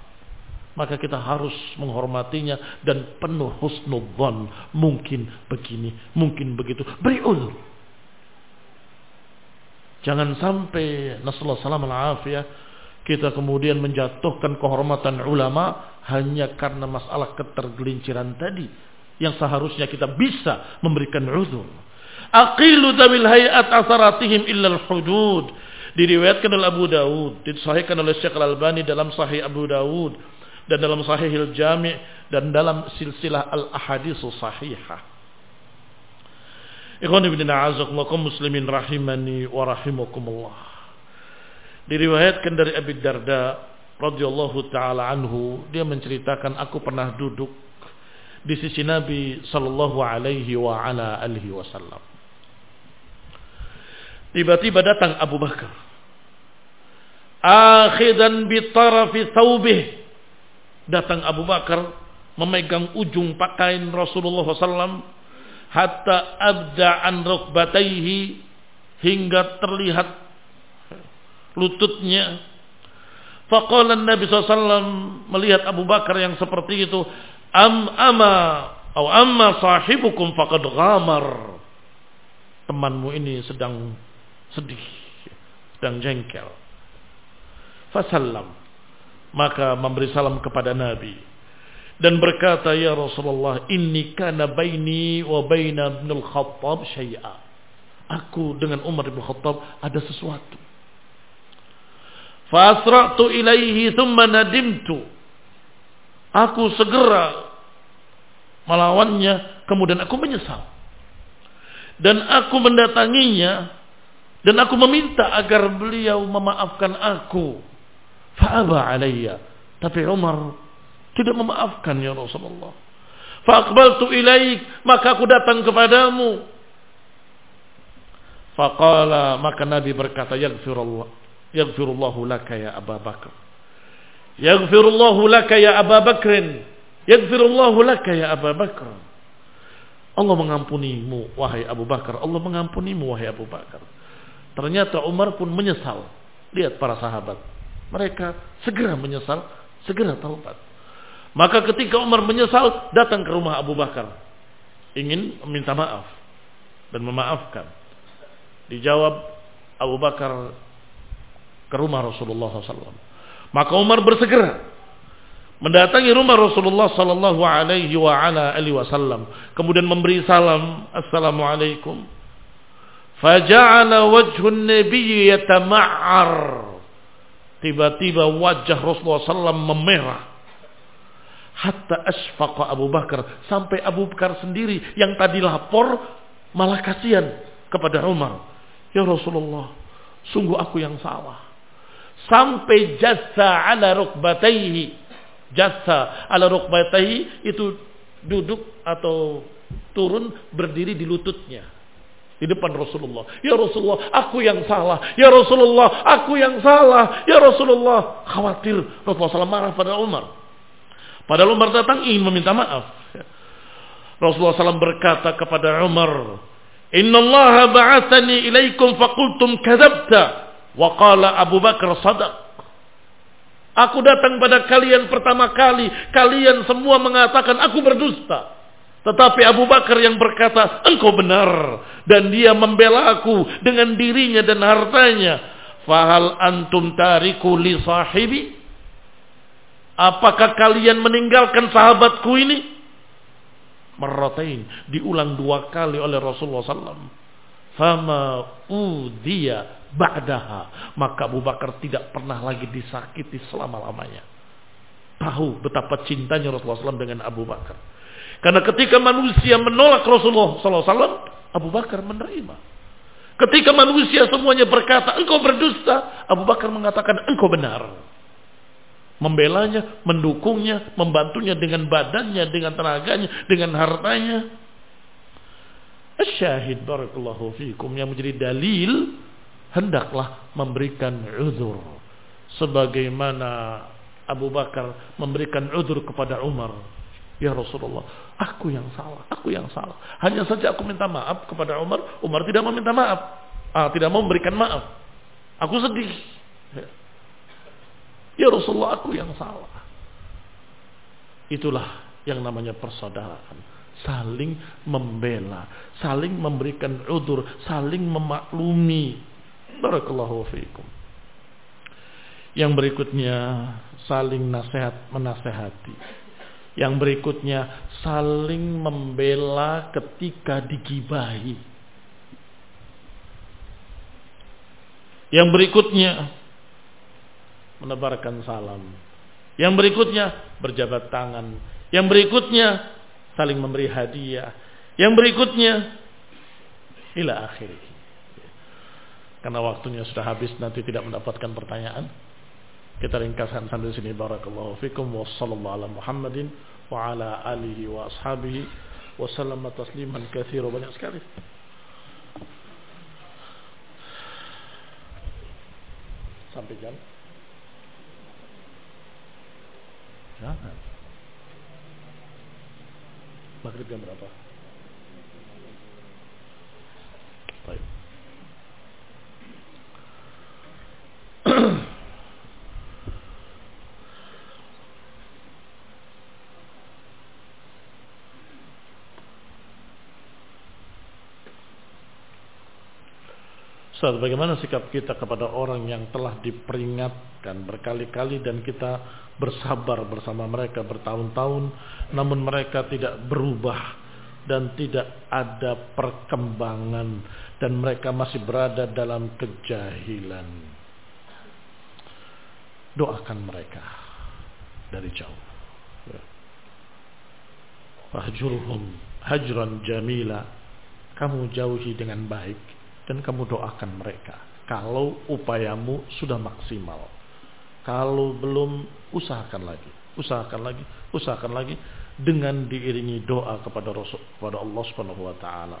Maka kita harus menghormatinya dan penuh husnudzon. Mungkin begini, mungkin begitu. Beri ulur. Jangan sampai Nasallahu salam al-afiyah kita kemudian menjatuhkan kehormatan ulama hanya karena masalah ketergelinciran tadi yang seharusnya kita bisa memberikan uzur. Aqilu dawil hayat asaratihim illal hudud Diriwayatkan oleh Abu Dawud, disahihkan oleh Syekh Al-Albani dalam Sahih Abu Dawud dan dalam Sahih Al-Jami' dan dalam silsilah Al-Ahadits Sahihah. Ikhwan ibn a'azakumullah muslimin rahimani wa rahimakumullah. Diriwayatkan dari Abi Darda radhiyallahu taala anhu, dia menceritakan aku pernah duduk di sisi Nabi sallallahu alaihi wa ala alihi wasallam. Tiba-tiba datang Abu Bakar. Akhidan bi tarafi thawbih. Datang Abu Bakar memegang ujung pakaian Rasulullah SAW hatta abda an rukbataihi hingga terlihat lututnya Faqala Nabi SAW melihat Abu Bakar yang seperti itu, am ama atau amma sahibukum faqad ghamar. Temanmu ini sedang sedih, sedang jengkel. Fasallam. Maka memberi salam kepada Nabi dan berkata ya Rasulullah inni kana baini wa baina Ibnu Khattab syai'a. Aku dengan Umar bin Khattab ada sesuatu Fasra'tu ilaihi thumma nadimtu. Aku segera melawannya, kemudian aku menyesal. Dan aku mendatanginya dan aku meminta agar beliau memaafkan aku. Fa'aba alayya. Tapi Umar tidak memaafkan ya Rasulullah. Fa'aqbaltu ilaik, maka aku datang kepadamu. Faqala, maka Nabi berkata, Yaghfirullah. Yaghfirullahu laka ya Abu Bakar. Yaghfirullahu laka ya Abu Bakrin. Yaghfirullahu laka ya Abu Bakar. Allah mengampunimu wahai Abu Bakar. Allah mengampunimu wahai Abu Bakar. Ternyata Umar pun menyesal. Lihat para sahabat. Mereka segera menyesal, segera taubat. Maka ketika Umar menyesal, datang ke rumah Abu Bakar. Ingin meminta maaf dan memaafkan. Dijawab Abu Bakar ke rumah Rasulullah SAW. Maka Umar bersegera mendatangi rumah Rasulullah sallallahu alaihi wasallam kemudian memberi salam assalamualaikum faja'ala wajhun nabiy yatama'ar tiba-tiba wajah Rasulullah sallam memerah. Hatta asfaqa Abu Bakar. Sampai Abu Bakar sendiri yang tadi lapor malah kasihan kepada Umar. Ya Rasulullah sungguh aku yang salah. Sampai jasa ala rukbataihi. Jasa ala rukbataihi itu duduk atau turun berdiri di lututnya di depan Rasulullah. Ya Rasulullah, aku yang salah. Ya Rasulullah, aku yang salah. Ya Rasulullah, khawatir Rasulullah SAW marah pada Umar. Padahal Umar datang ingin meminta maaf. Rasulullah SAW berkata kepada Umar, Inna Allah ba'athani ilaikum fakultum kadabta. Waqala Abu Bakar sadaq. Aku datang pada kalian pertama kali. Kalian semua mengatakan aku berdusta. Tetapi Abu Bakar yang berkata, engkau benar. Dan dia membela aku dengan dirinya dan hartanya. Fahal antum tariku li sahibi? Apakah kalian meninggalkan sahabatku ini? Merrotain. Diulang dua kali oleh Rasulullah SAW. Fama udhiya ba'daha. Maka Abu Bakar tidak pernah lagi disakiti selama-lamanya. Tahu betapa cintanya Rasulullah SAW dengan Abu Bakar. Karena ketika manusia menolak Rasulullah SAW, Abu Bakar menerima. Ketika manusia semuanya berkata, engkau berdusta, Abu Bakar mengatakan, engkau benar. Membelanya, mendukungnya, membantunya dengan badannya, dengan tenaganya, dengan hartanya. Syahid barakallahu fikum yang menjadi dalil hendaklah memberikan uzur sebagaimana Abu Bakar memberikan uzur kepada Umar ya Rasulullah aku yang salah aku yang salah. Hanya saja aku minta maaf kepada Umar Umar tidak meminta maaf. Ah, tidak mau memberikan maaf. Aku sedih. Ya Rasulullah aku yang salah. Itulah yang namanya persaudaraan. Saling membela saling memberikan udur saling memaklumi. Barakallahu fiikum. Yang berikutnya saling nasihat menasehati. Yang berikutnya saling membela ketika digibahi. Yang berikutnya menebarkan salam. Yang berikutnya berjabat tangan. Yang berikutnya saling memberi hadiah. Yang berikutnya ila akhirnya Karena waktunya sudah habis nanti tidak mendapatkan pertanyaan. Kita ringkaskan sampai sini. Barakallahu fikum wa sallallahu ala Muhammadin wa ala alihi wa ashabihi wa sallama tasliman katsira banyak sekali. Sampai jam Jangan. Maghrib jam berapa? Baik. Ustaz, bagaimana sikap kita kepada orang yang telah diperingatkan berkali-kali dan kita bersabar bersama mereka bertahun-tahun namun mereka tidak berubah dan tidak ada perkembangan dan mereka masih berada dalam kejahilan. Doakan mereka dari jauh. Ya. Fahjurhum hajran jamila. Kamu jauhi dengan baik dan kamu doakan mereka. Kalau upayamu sudah maksimal. Kalau belum, usahakan lagi. Usahakan lagi, usahakan lagi dengan diiringi doa kepada Rasul kepada Allah Subhanahu wa taala.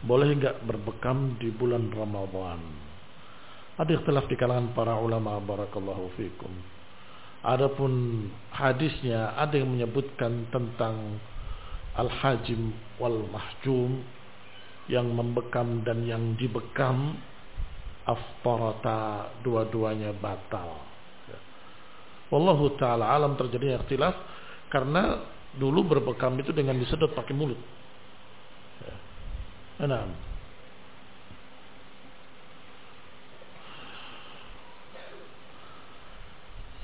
Boleh enggak berbekam di bulan Ramadhan? Ada ikhtilaf di kalangan para ulama barakallahu fikum. Adapun hadisnya ada yang menyebutkan tentang al-hajim wal mahjum yang membekam dan yang dibekam aftarata dua-duanya batal. Ya. Wallahu taala alam terjadi ikhtilaf karena dulu berbekam itu dengan disedot pakai mulut. Ya. Enam.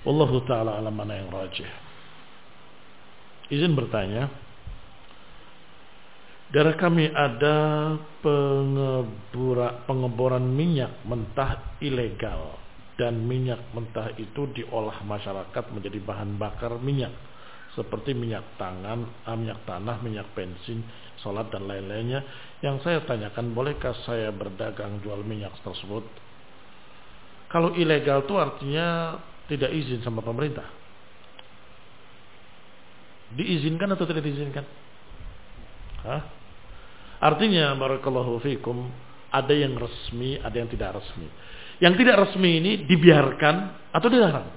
Wallahu taala alam mana yang rajih. Izin bertanya, Daerah kami ada pengebura, pengeboran minyak mentah ilegal dan minyak mentah itu diolah masyarakat menjadi bahan bakar minyak seperti minyak tangan, ah, minyak tanah, minyak bensin, solat dan lain-lainnya. Yang saya tanyakan, bolehkah saya berdagang jual minyak tersebut? Kalau ilegal itu artinya tidak izin sama pemerintah. Diizinkan atau tidak diizinkan? Hah? Artinya barakallahu fikum ada yang resmi, ada yang tidak resmi. Yang tidak resmi ini dibiarkan atau dilarang.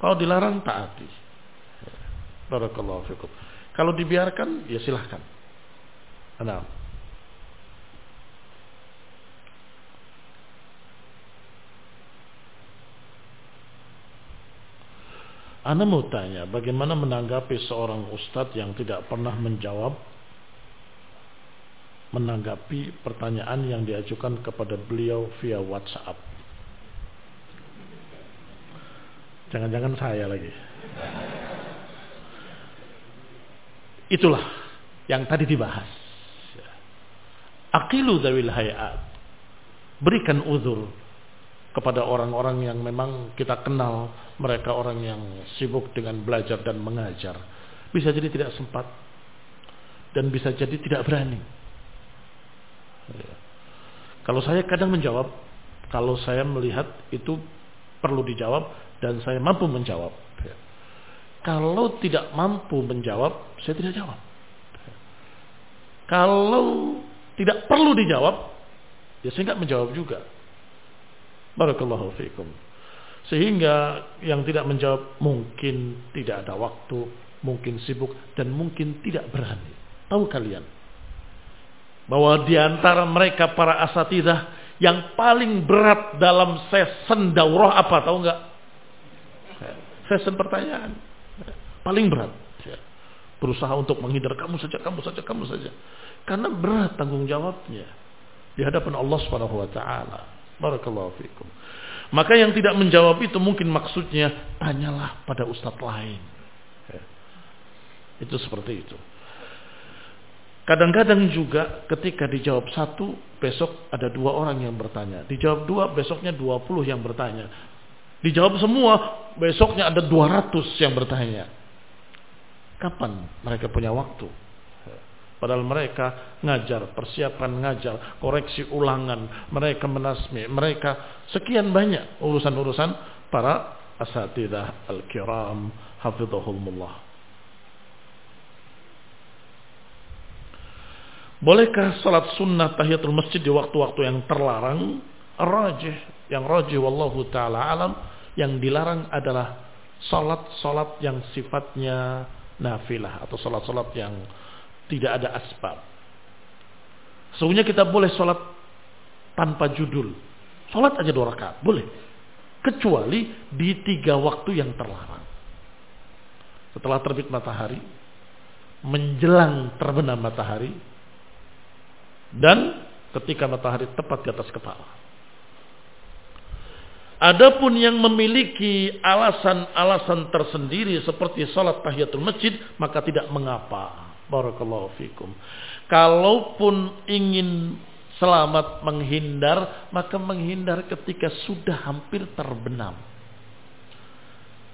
Kalau dilarang taati. Barakallahu fikum. Kalau dibiarkan ya silahkan. Nah. Anda mau tanya, bagaimana menanggapi seorang ustadz yang tidak pernah menjawab menanggapi pertanyaan yang diajukan kepada beliau via WhatsApp. Jangan-jangan saya lagi. Itulah yang tadi dibahas. Aqilu zawil hayat. Berikan uzur kepada orang-orang yang memang kita kenal mereka orang yang sibuk dengan belajar dan mengajar. Bisa jadi tidak sempat dan bisa jadi tidak berani. Kalau saya kadang menjawab, kalau saya melihat itu perlu dijawab dan saya mampu menjawab. Kalau tidak mampu menjawab, saya tidak jawab. Kalau tidak perlu dijawab, ya saya nggak menjawab juga. Barakallahu fiikum. Sehingga yang tidak menjawab mungkin tidak ada waktu, mungkin sibuk dan mungkin tidak berani. Tahu kalian? Bahwa di antara mereka para asatidah yang paling berat dalam sesen daurah apa tahu nggak? Sesen pertanyaan paling berat. Berusaha untuk menghindar kamu saja, kamu saja, kamu saja. Karena berat tanggung jawabnya di hadapan Allah Subhanahu wa taala. Barakallahu fikum. Maka yang tidak menjawab itu mungkin maksudnya tanyalah pada ustadz lain. Itu seperti itu. Kadang-kadang juga ketika dijawab satu, besok ada dua orang yang bertanya. Dijawab dua, besoknya dua puluh yang bertanya. Dijawab semua, besoknya ada dua ratus yang bertanya. Kapan mereka punya waktu? Padahal mereka ngajar, persiapan ngajar, koreksi ulangan, mereka menasmi, mereka sekian banyak urusan-urusan para asatidah al-kiram hafizahumullah. Bolehkah salat sunnah tahiyatul masjid di waktu-waktu yang terlarang? Rajih, yang rajih wallahu taala alam, yang dilarang adalah salat-salat yang sifatnya nafilah atau salat-salat yang tidak ada asbab. Sesungguhnya kita boleh salat tanpa judul. Salat aja dua rakaat, boleh. Kecuali di tiga waktu yang terlarang. Setelah terbit matahari, menjelang terbenam matahari, dan ketika matahari tepat di atas kepala. Adapun yang memiliki alasan-alasan tersendiri seperti salat tahiyatul masjid maka tidak mengapa. Barakallahu fikum. Kalaupun ingin selamat menghindar, maka menghindar ketika sudah hampir terbenam.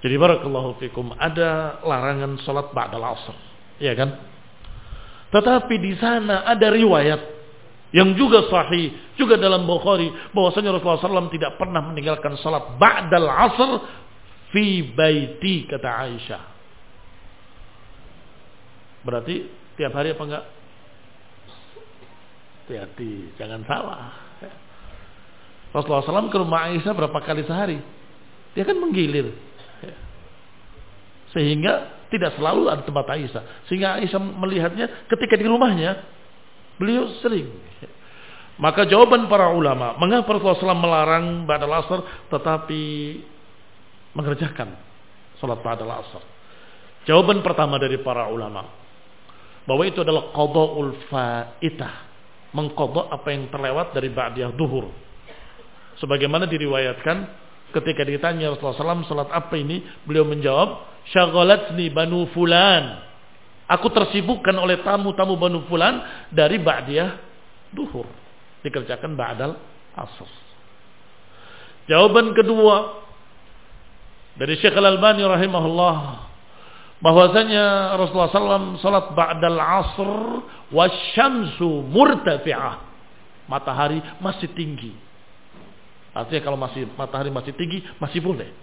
Jadi barakallahu fikum, ada larangan salat ba'dal asr, ya kan? Tetapi di sana ada riwayat yang juga sahih juga dalam Bukhari bahwasanya Rasulullah SAW tidak pernah meninggalkan salat ba'dal asr fi baiti kata Aisyah. Berarti tiap hari apa enggak? Hati-hati, jangan salah. Rasulullah SAW ke rumah Aisyah berapa kali sehari? Dia kan menggilir. Sehingga tidak selalu ada tempat Aisyah. Sehingga Aisyah melihatnya ketika di rumahnya Beliau sering. Maka jawaban para ulama, mengapa Rasulullah SAW melarang badal asar tetapi mengerjakan salat badal asar? Jawaban pertama dari para ulama bahwa itu adalah qada'ul faitah, mengqada apa yang terlewat dari ba'diyah duhur. Sebagaimana diriwayatkan ketika ditanya Rasulullah SAW salat apa ini, beliau menjawab, syaghalatni banu fulan Aku tersibukkan oleh tamu-tamu Banu Fulan dari Ba'diyah duhur. Dikerjakan Ba'dal asr. Jawaban kedua dari Syekh Al-Albani rahimahullah bahwasanya Rasulullah SAW salat ba'dal asr wasyamsu murtafi'ah matahari masih tinggi artinya kalau masih matahari masih tinggi masih boleh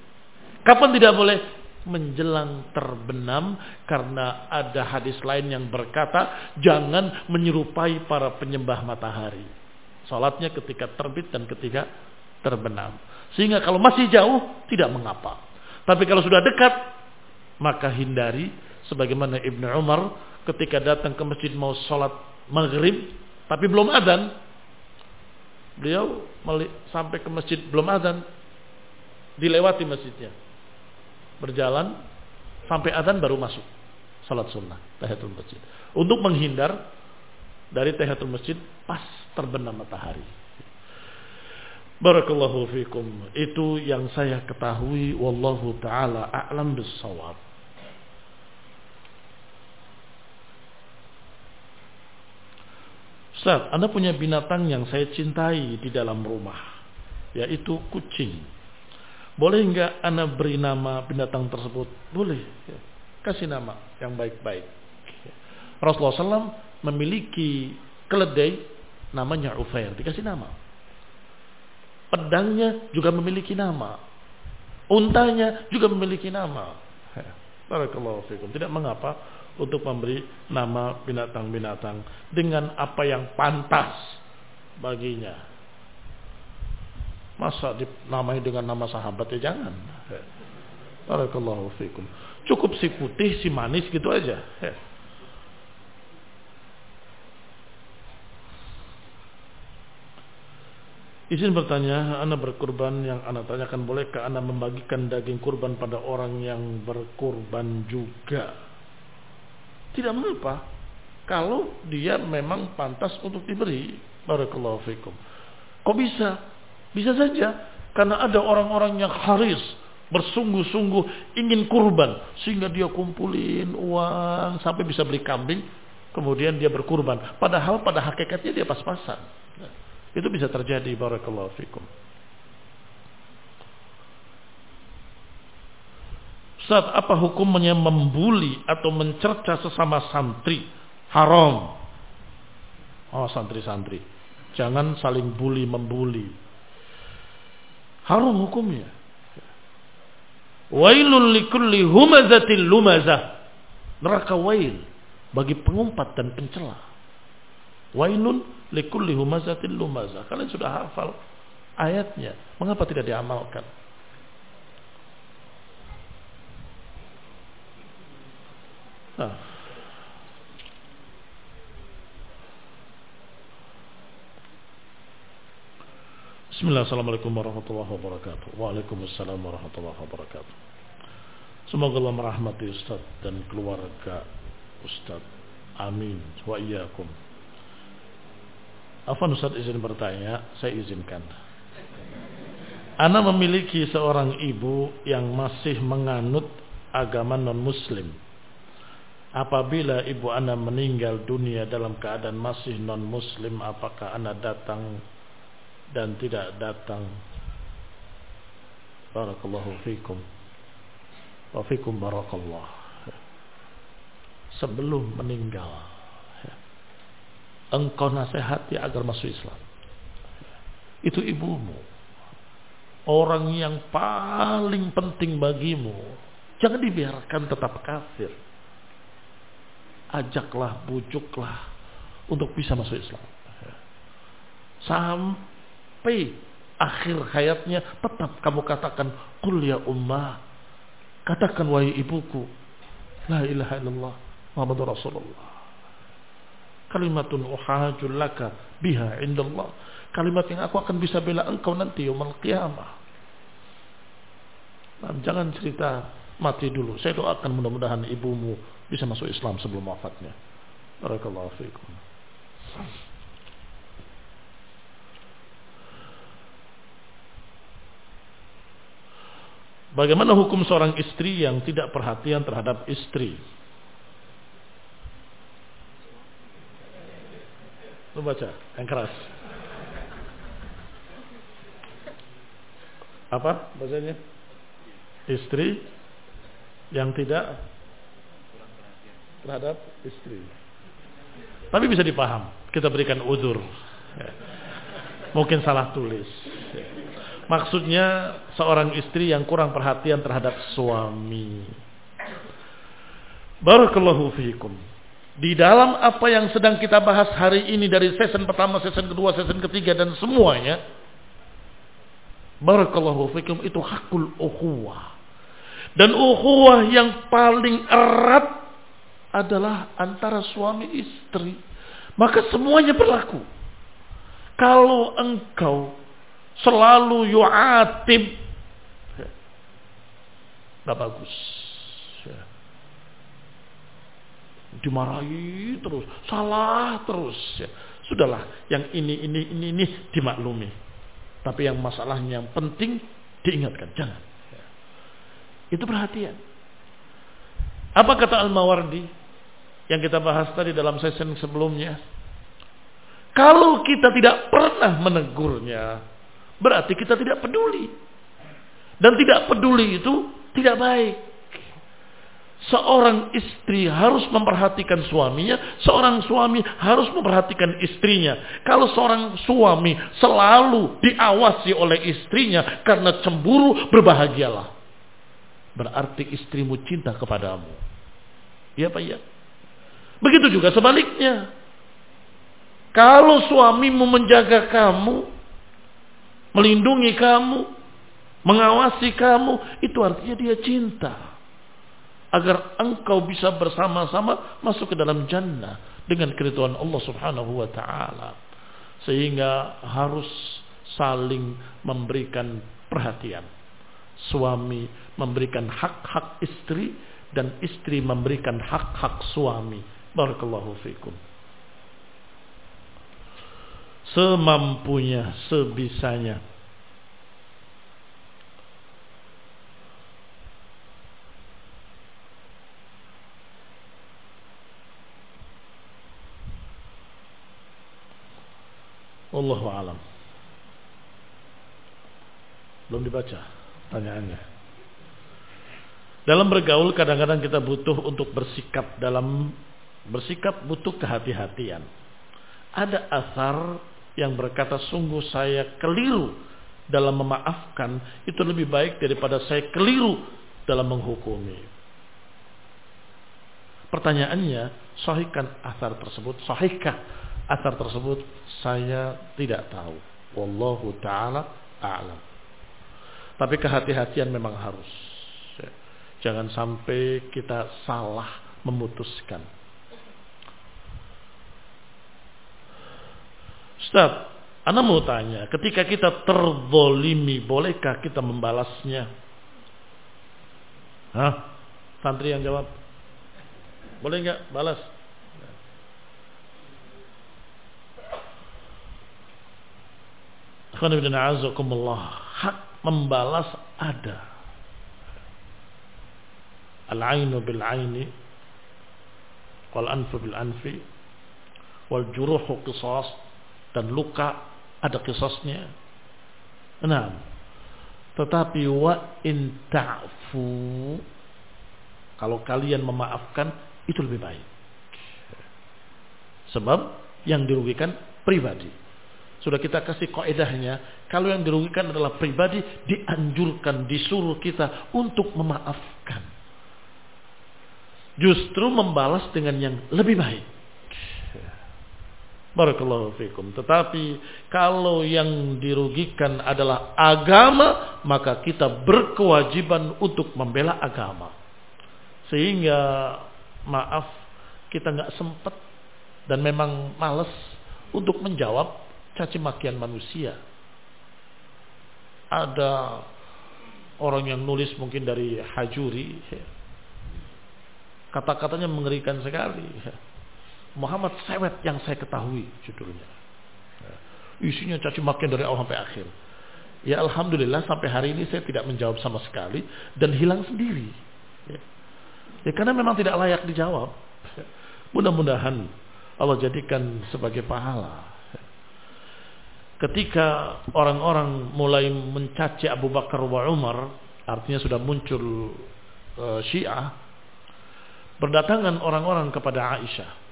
kapan tidak boleh menjelang terbenam karena ada hadis lain yang berkata jangan menyerupai para penyembah matahari. Salatnya ketika terbit dan ketika terbenam. Sehingga kalau masih jauh tidak mengapa. Tapi kalau sudah dekat maka hindari sebagaimana Ibnu Umar ketika datang ke masjid mau salat maghrib tapi belum adzan beliau sampai ke masjid belum adzan dilewati masjidnya berjalan sampai adzan baru masuk salat sunnah tahiyatul masjid. Untuk menghindar dari tahiyatul masjid pas terbenam matahari. Barakallahu fikum. Itu yang saya ketahui wallahu taala a'lam bissawab. Ustaz, Anda punya binatang yang saya cintai di dalam rumah, yaitu kucing. Boleh enggak anak beri nama binatang tersebut? Boleh. Kasih nama yang baik-baik. Rasulullah SAW memiliki keledai namanya Ufair. Dikasih nama. Pedangnya juga memiliki nama. Untanya juga memiliki nama. Barakallahu fikum. Tidak mengapa untuk memberi nama binatang-binatang dengan apa yang pantas baginya. Masa dinamai dengan nama sahabat ya jangan. Barakallahu fikum. Cukup si putih, si manis gitu aja. Izin bertanya, Anda berkurban yang Anda tanyakan bolehkah Anda membagikan daging kurban pada orang yang berkurban juga? Tidak mengapa. Kalau dia memang pantas untuk diberi. Barakallahu fikum. Kok bisa? Bisa saja karena ada orang-orang yang haris bersungguh-sungguh ingin kurban sehingga dia kumpulin uang sampai bisa beli kambing kemudian dia berkurban. Padahal pada hakikatnya dia pas-pasan. Itu bisa terjadi barakallahu fikum. Saat apa hukumnya membuli atau mencerca sesama santri? Haram. Oh santri-santri, jangan saling bully membuli. Harum hukumnya. Wailul likulli humazatil lumazah. Neraka wail bagi pengumpat dan pencela. Wailun likulli humazatil lumazah. Kalian sudah hafal ayatnya. Mengapa tidak diamalkan? Nah. Bismillahirrahmanirrahim warahmatullahi wabarakatuh. Waalaikumsalam warahmatullahi wabarakatuh. Semoga Allah merahmati Ustaz dan keluarga Ustaz. Amin. Wa iyyakum. Afan Ustaz izin bertanya, saya izinkan. Ana memiliki seorang ibu yang masih menganut agama non-muslim. Apabila ibu ana meninggal dunia dalam keadaan masih non-muslim, apakah ana datang dan tidak datang? Barakallahu fikum. Wa fikum barakallah. Sebelum meninggal, engkau nasihati agar masuk Islam. Itu ibumu orang yang paling penting bagimu. Jangan dibiarkan tetap kafir. Ajaklah, bujuklah untuk bisa masuk Islam. Sampai akhir hayatnya tetap kamu katakan kul ya ummah. Katakan wahai ibuku. La ilaha illallah Muhammadur Rasulullah. Kalimatun uhajul laka biha indallah. Kalimat yang aku akan bisa bela engkau nanti yaumul qiyamah. Nah, jangan cerita mati dulu. Saya doakan mudah-mudahan ibumu bisa masuk Islam sebelum wafatnya. Barakallahu fiikum. Bagaimana hukum seorang istri yang tidak perhatian terhadap istri? Lu baca, yang keras. Apa bacanya? istri yang tidak terhadap istri. Tapi bisa dipaham. Kita berikan udur. Ya. Mungkin salah tulis. Ya. Maksudnya seorang istri yang kurang perhatian terhadap suami. Barakallahu fiikum. Di dalam apa yang sedang kita bahas hari ini dari season pertama, season kedua, season ketiga dan semuanya. Barakallahu fiikum itu hakul ukhuwah dan ukhuwah yang paling erat adalah antara suami istri. Maka semuanya berlaku. Kalau engkau selalu yu'atib. Tidak bagus. Dimarahi terus. Salah terus. Sudahlah. Yang ini, ini, ini, ini dimaklumi. Tapi yang masalahnya yang penting diingatkan. Jangan. Itu perhatian. Apa kata Al-Mawardi yang kita bahas tadi dalam sesi sebelumnya? Kalau kita tidak pernah menegurnya, berarti kita tidak peduli. Dan tidak peduli itu tidak baik. Seorang istri harus memperhatikan suaminya, seorang suami harus memperhatikan istrinya. Kalau seorang suami selalu diawasi oleh istrinya karena cemburu, berbahagialah berarti istrimu cinta kepadamu. Iya Pak ya? Begitu juga sebaliknya. Kalau suamimu menjaga kamu, melindungi kamu, mengawasi kamu, itu artinya dia cinta. Agar engkau bisa bersama-sama masuk ke dalam jannah dengan keridhaan Allah Subhanahu wa taala. Sehingga harus saling memberikan perhatian. Suami memberikan hak-hak istri dan istri memberikan hak-hak suami. Barakallahu fikum. Semampunya, sebisanya. Allahu alam. Belum dibaca tanyaannya. Dalam bergaul kadang-kadang kita butuh untuk bersikap dalam bersikap butuh kehati-hatian. Ada asar yang berkata sungguh saya keliru dalam memaafkan itu lebih baik daripada saya keliru dalam menghukumi. Pertanyaannya, sahihkan asar tersebut? Sahihkah asar tersebut? Saya tidak tahu. Wallahu taala a'lam. Tapi kehati-hatian memang harus. Jangan sampai kita salah memutuskan. Ustaz, Anda mau tanya, ketika kita terzolimi, bolehkah kita membalasnya? Hah? Santri yang jawab. Boleh nggak balas? Hak membalas ada. Al-ainu bil aini wal anfu bil anfi wal juruhu qisas dan luka ada kisasnya. Nah, tetapi wa in ta'fu kalau kalian memaafkan itu lebih baik. Sebab yang dirugikan pribadi. Sudah kita kasih kaidahnya, kalau yang dirugikan adalah pribadi, dianjurkan, disuruh kita untuk memaafkan. Justru membalas dengan yang lebih baik. Barakallahu fikum. Tetapi kalau yang dirugikan adalah agama, maka kita berkewajiban untuk membela agama. Sehingga maaf kita nggak sempat dan memang males untuk menjawab caci makian manusia. Ada orang yang nulis mungkin dari Hajuri. Kata-katanya mengerikan sekali. Muhammad Sewet yang saya ketahui judulnya. Isinya caci makian dari awal sampai akhir. Ya Alhamdulillah sampai hari ini saya tidak menjawab sama sekali dan hilang sendiri. Ya, ya karena memang tidak layak dijawab. Mudah-mudahan Allah jadikan sebagai pahala ketika orang-orang mulai mencaci Abu Bakar wa Umar, artinya sudah muncul uh, Syiah, berdatangan orang-orang kepada Aisyah.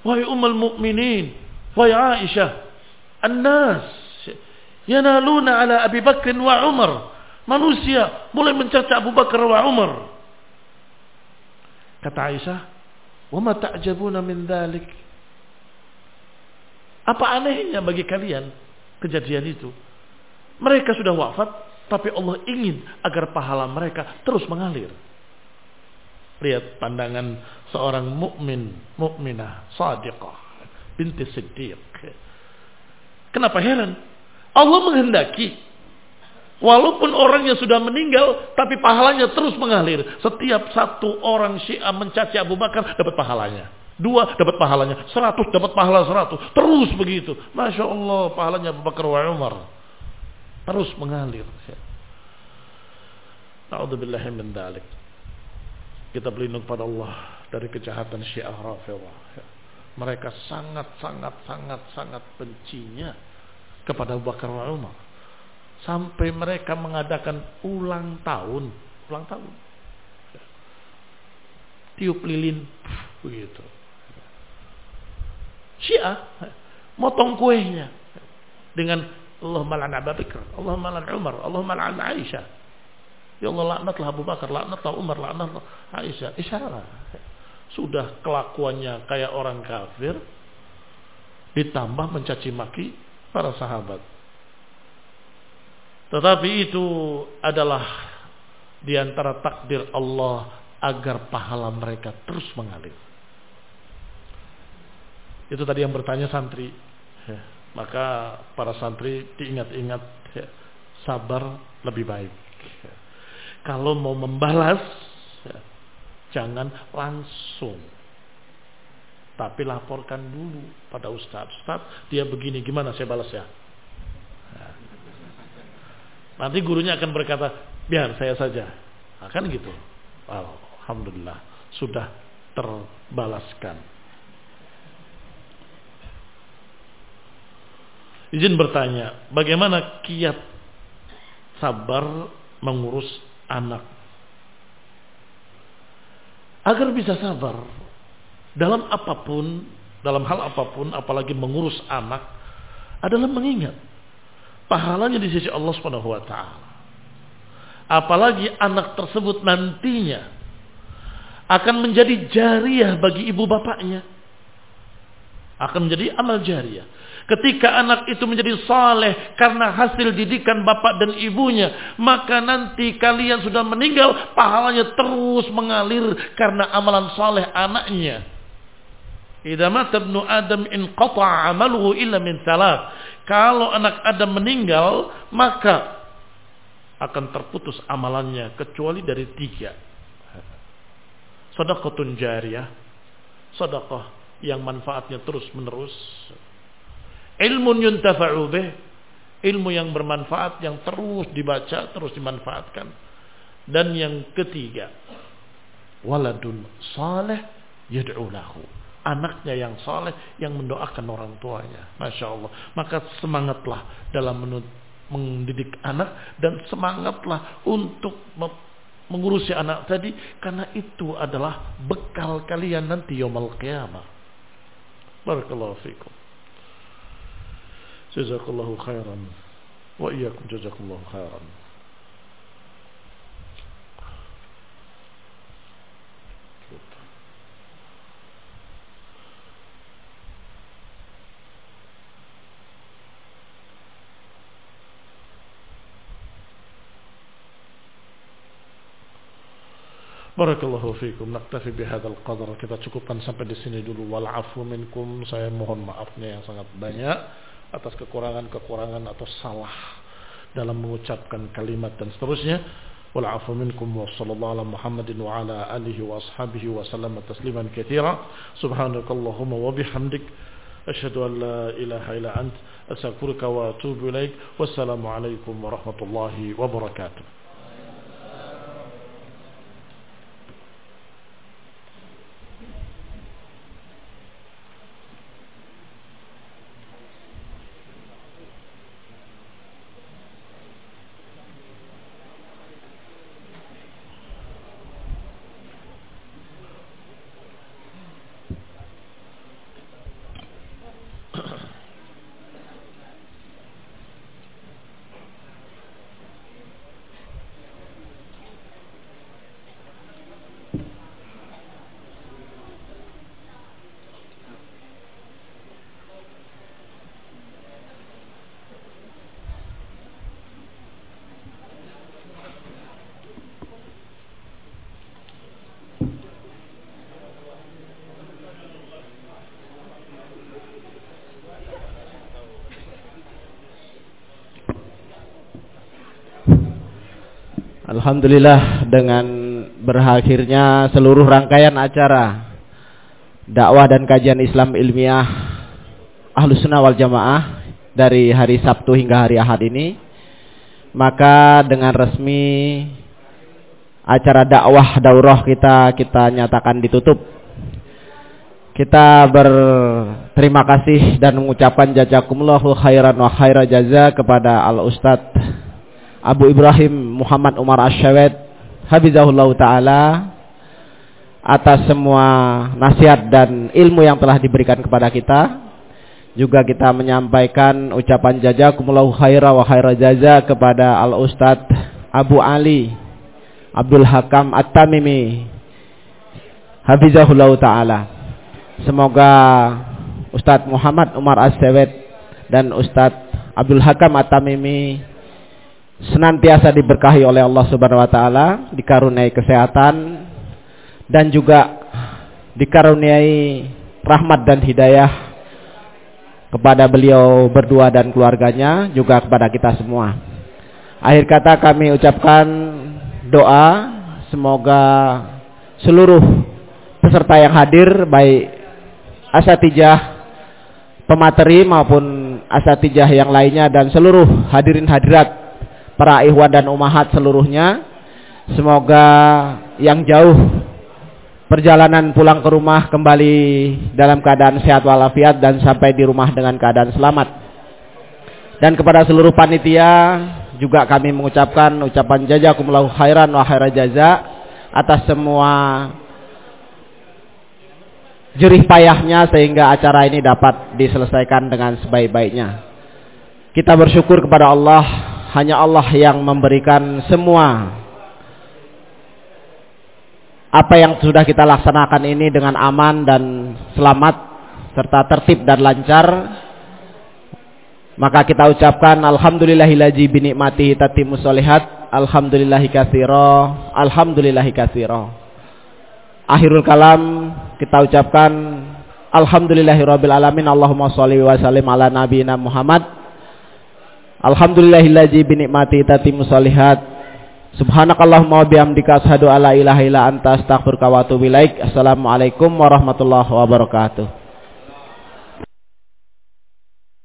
Wahai ummul mukminin, wahai Aisyah, an-nas yanaluna ala Abi Bakr wa Umar. Manusia mulai mencaci Abu Bakar wa Umar. Kata Aisyah, "Wa ma ta'jabuna min dhalik?" Apa anehnya bagi kalian kejadian itu? Mereka sudah wafat, tapi Allah ingin agar pahala mereka terus mengalir. Lihat pandangan seorang mukmin, mukminah, sadiqah, binti Siddiq. Kenapa heran? Allah menghendaki Walaupun orang yang sudah meninggal, tapi pahalanya terus mengalir. Setiap satu orang Syiah mencaci Abu Bakar dapat pahalanya. Dua dapat pahalanya, seratus dapat pahala seratus. Terus begitu. Masya Allah pahalanya Abu Bakar wa Umar. Terus mengalir. Na'udzubillah min. Kita berlindung pada Allah dari kejahatan Syiah Rafidah. Mereka sangat sangat sangat sangat bencinya kepada Abu Bakar wa Umar. Sampai mereka mengadakan ulang tahun, ulang tahun. Tiup lilin begitu Syiah motong kuenya dengan Allah malan Abu Bakar, Allah malan Umar, Allah malan Aisyah. Ya Allah laknatlah Abu Bakar, laknatlah Umar, laknatlah Aisyah. Isyarat. Sudah kelakuannya kayak orang kafir ditambah mencaci maki para sahabat. Tetapi itu adalah di antara takdir Allah agar pahala mereka terus mengalir. Itu tadi yang bertanya santri. Maka para santri diingat-ingat sabar lebih baik. Kalau mau membalas, jangan langsung. Tapi laporkan dulu pada. Ustaz, dia begini, gimana saya balas ya? Nanti gurunya akan berkata, biar saya saja. Akan gitu. Alhamdulillah, sudah terbalaskan. Izin bertanya, bagaimana kiat sabar mengurus anak? Agar bisa sabar dalam apa pun dalam hal apa pun apalagi mengurus anak adalah mengingat pahalanya di sisi Allah Subhanahu wa taala. Apalagi anak tersebut nantinya akan menjadi jariah bagi ibu bapaknya. Akan menjadi amal jariah. Ketika anak itu menjadi saleh karena hasil didikan bapak dan ibunya, maka nanti kalian sudah meninggal, pahalanya terus mengalir karena amalan saleh anaknya. Idza mata ibnu Adam in qata'a amaluhu illa min. Kalau anak Adam meninggal, maka akan terputus amalannya kecuali dari tiga. Sedekahun jariyah, sedekah yang manfaatnya terus menerus Ilmu yuntafa'u bih. Ilmu yang bermanfaat yang terus dibaca, terus dimanfaatkan. Dan yang ketiga, waladun saleh yad'u lahu. Anaknya yang saleh yang mendoakan orang tuanya. Masya Allah. Maka semangatlah dalam mendidik anak dan semangatlah untuk mengurusi anak tadi karena itu adalah bekal kalian nanti yaumul qiyamah. Barakallahu fikum. Jazakallahu khairan. Wa iyyakum jazakallahu khairan. Barakallahu fiikum. Naktafi bihadzal qadar. Kita cukupkan sampai di sini dulu. Wal afu minkum. Saya mohon maafnya yang sangat banyak atas kekurangan-kekurangan atau salah dalam mengucapkan kalimat dan seterusnya. Wal afu minkum wa sallallahu ala Muhammadin wa ala alihi wa ashabihi wa sallam tasliman katsira. Subhanakallahumma wa bihamdik asyhadu an la ilaha illa ant astaghfiruka wa atubu ilaik. Wassalamu alaikum warahmatullahi wabarakatuh. Alhamdulillah dengan berakhirnya seluruh rangkaian acara dakwah dan kajian Islam ilmiah Ahlus Sunnah wal Jamaah dari hari Sabtu hingga hari Ahad ini maka dengan resmi acara dakwah daurah kita kita nyatakan ditutup. Kita berterima kasih dan mengucapkan jazakumullahu khairan wa khaira jaza kepada Al Ustadz Abu Ibrahim Muhammad Umar Asyawed Habizahullah Ta'ala atas semua nasihat dan ilmu yang telah diberikan kepada kita. Juga kita menyampaikan ucapan jazakumullahu khaira wa khaira jaza kepada Al Ustad Abu Ali Abdul Hakam At-Tamimi Habizahullah Ta'ala. Semoga Ustadz Muhammad Umar Asyawed dan Ustadz Abdul Hakam At-Tamimi senantiasa diberkahi oleh Allah Subhanahu wa taala, dikaruniai kesehatan dan juga dikaruniai rahmat dan hidayah kepada beliau berdua dan keluarganya juga kepada kita semua. Akhir kata kami ucapkan doa semoga seluruh peserta yang hadir baik asatijah pemateri maupun asatijah yang lainnya dan seluruh hadirin hadirat para ikhwan dan umahat seluruhnya. Semoga yang jauh perjalanan pulang ke rumah kembali dalam keadaan sehat walafiat dan sampai di rumah dengan keadaan selamat. Dan kepada seluruh panitia juga kami mengucapkan ucapan jazakumullahu khairan wa khairan jaza atas semua jerih payahnya sehingga acara ini dapat diselesaikan dengan sebaik-baiknya. Kita bersyukur kepada Allah, hanya Allah yang memberikan semua apa yang sudah kita laksanakan ini dengan aman dan selamat serta tertib dan lancar. Maka kita ucapkan alhamdulillahillazi binikmatihi tatimmus solihat, alhamdulillahi katsira, alhamdulillahi katsira. Akhirul kalam kita ucapkan alhamdulillahirabbil alamin Allahumma shalli wa sallim ala nabiyyina Muhammad. Alhamdulillahillazi binikmati tatimmu shalihat. Subhanakallahumma wa bihamdika asyhadu alla ilaha illa anta astaghfiruka wa atubu ilaik. Assalamualaikum warahmatullahi wabarakatuh.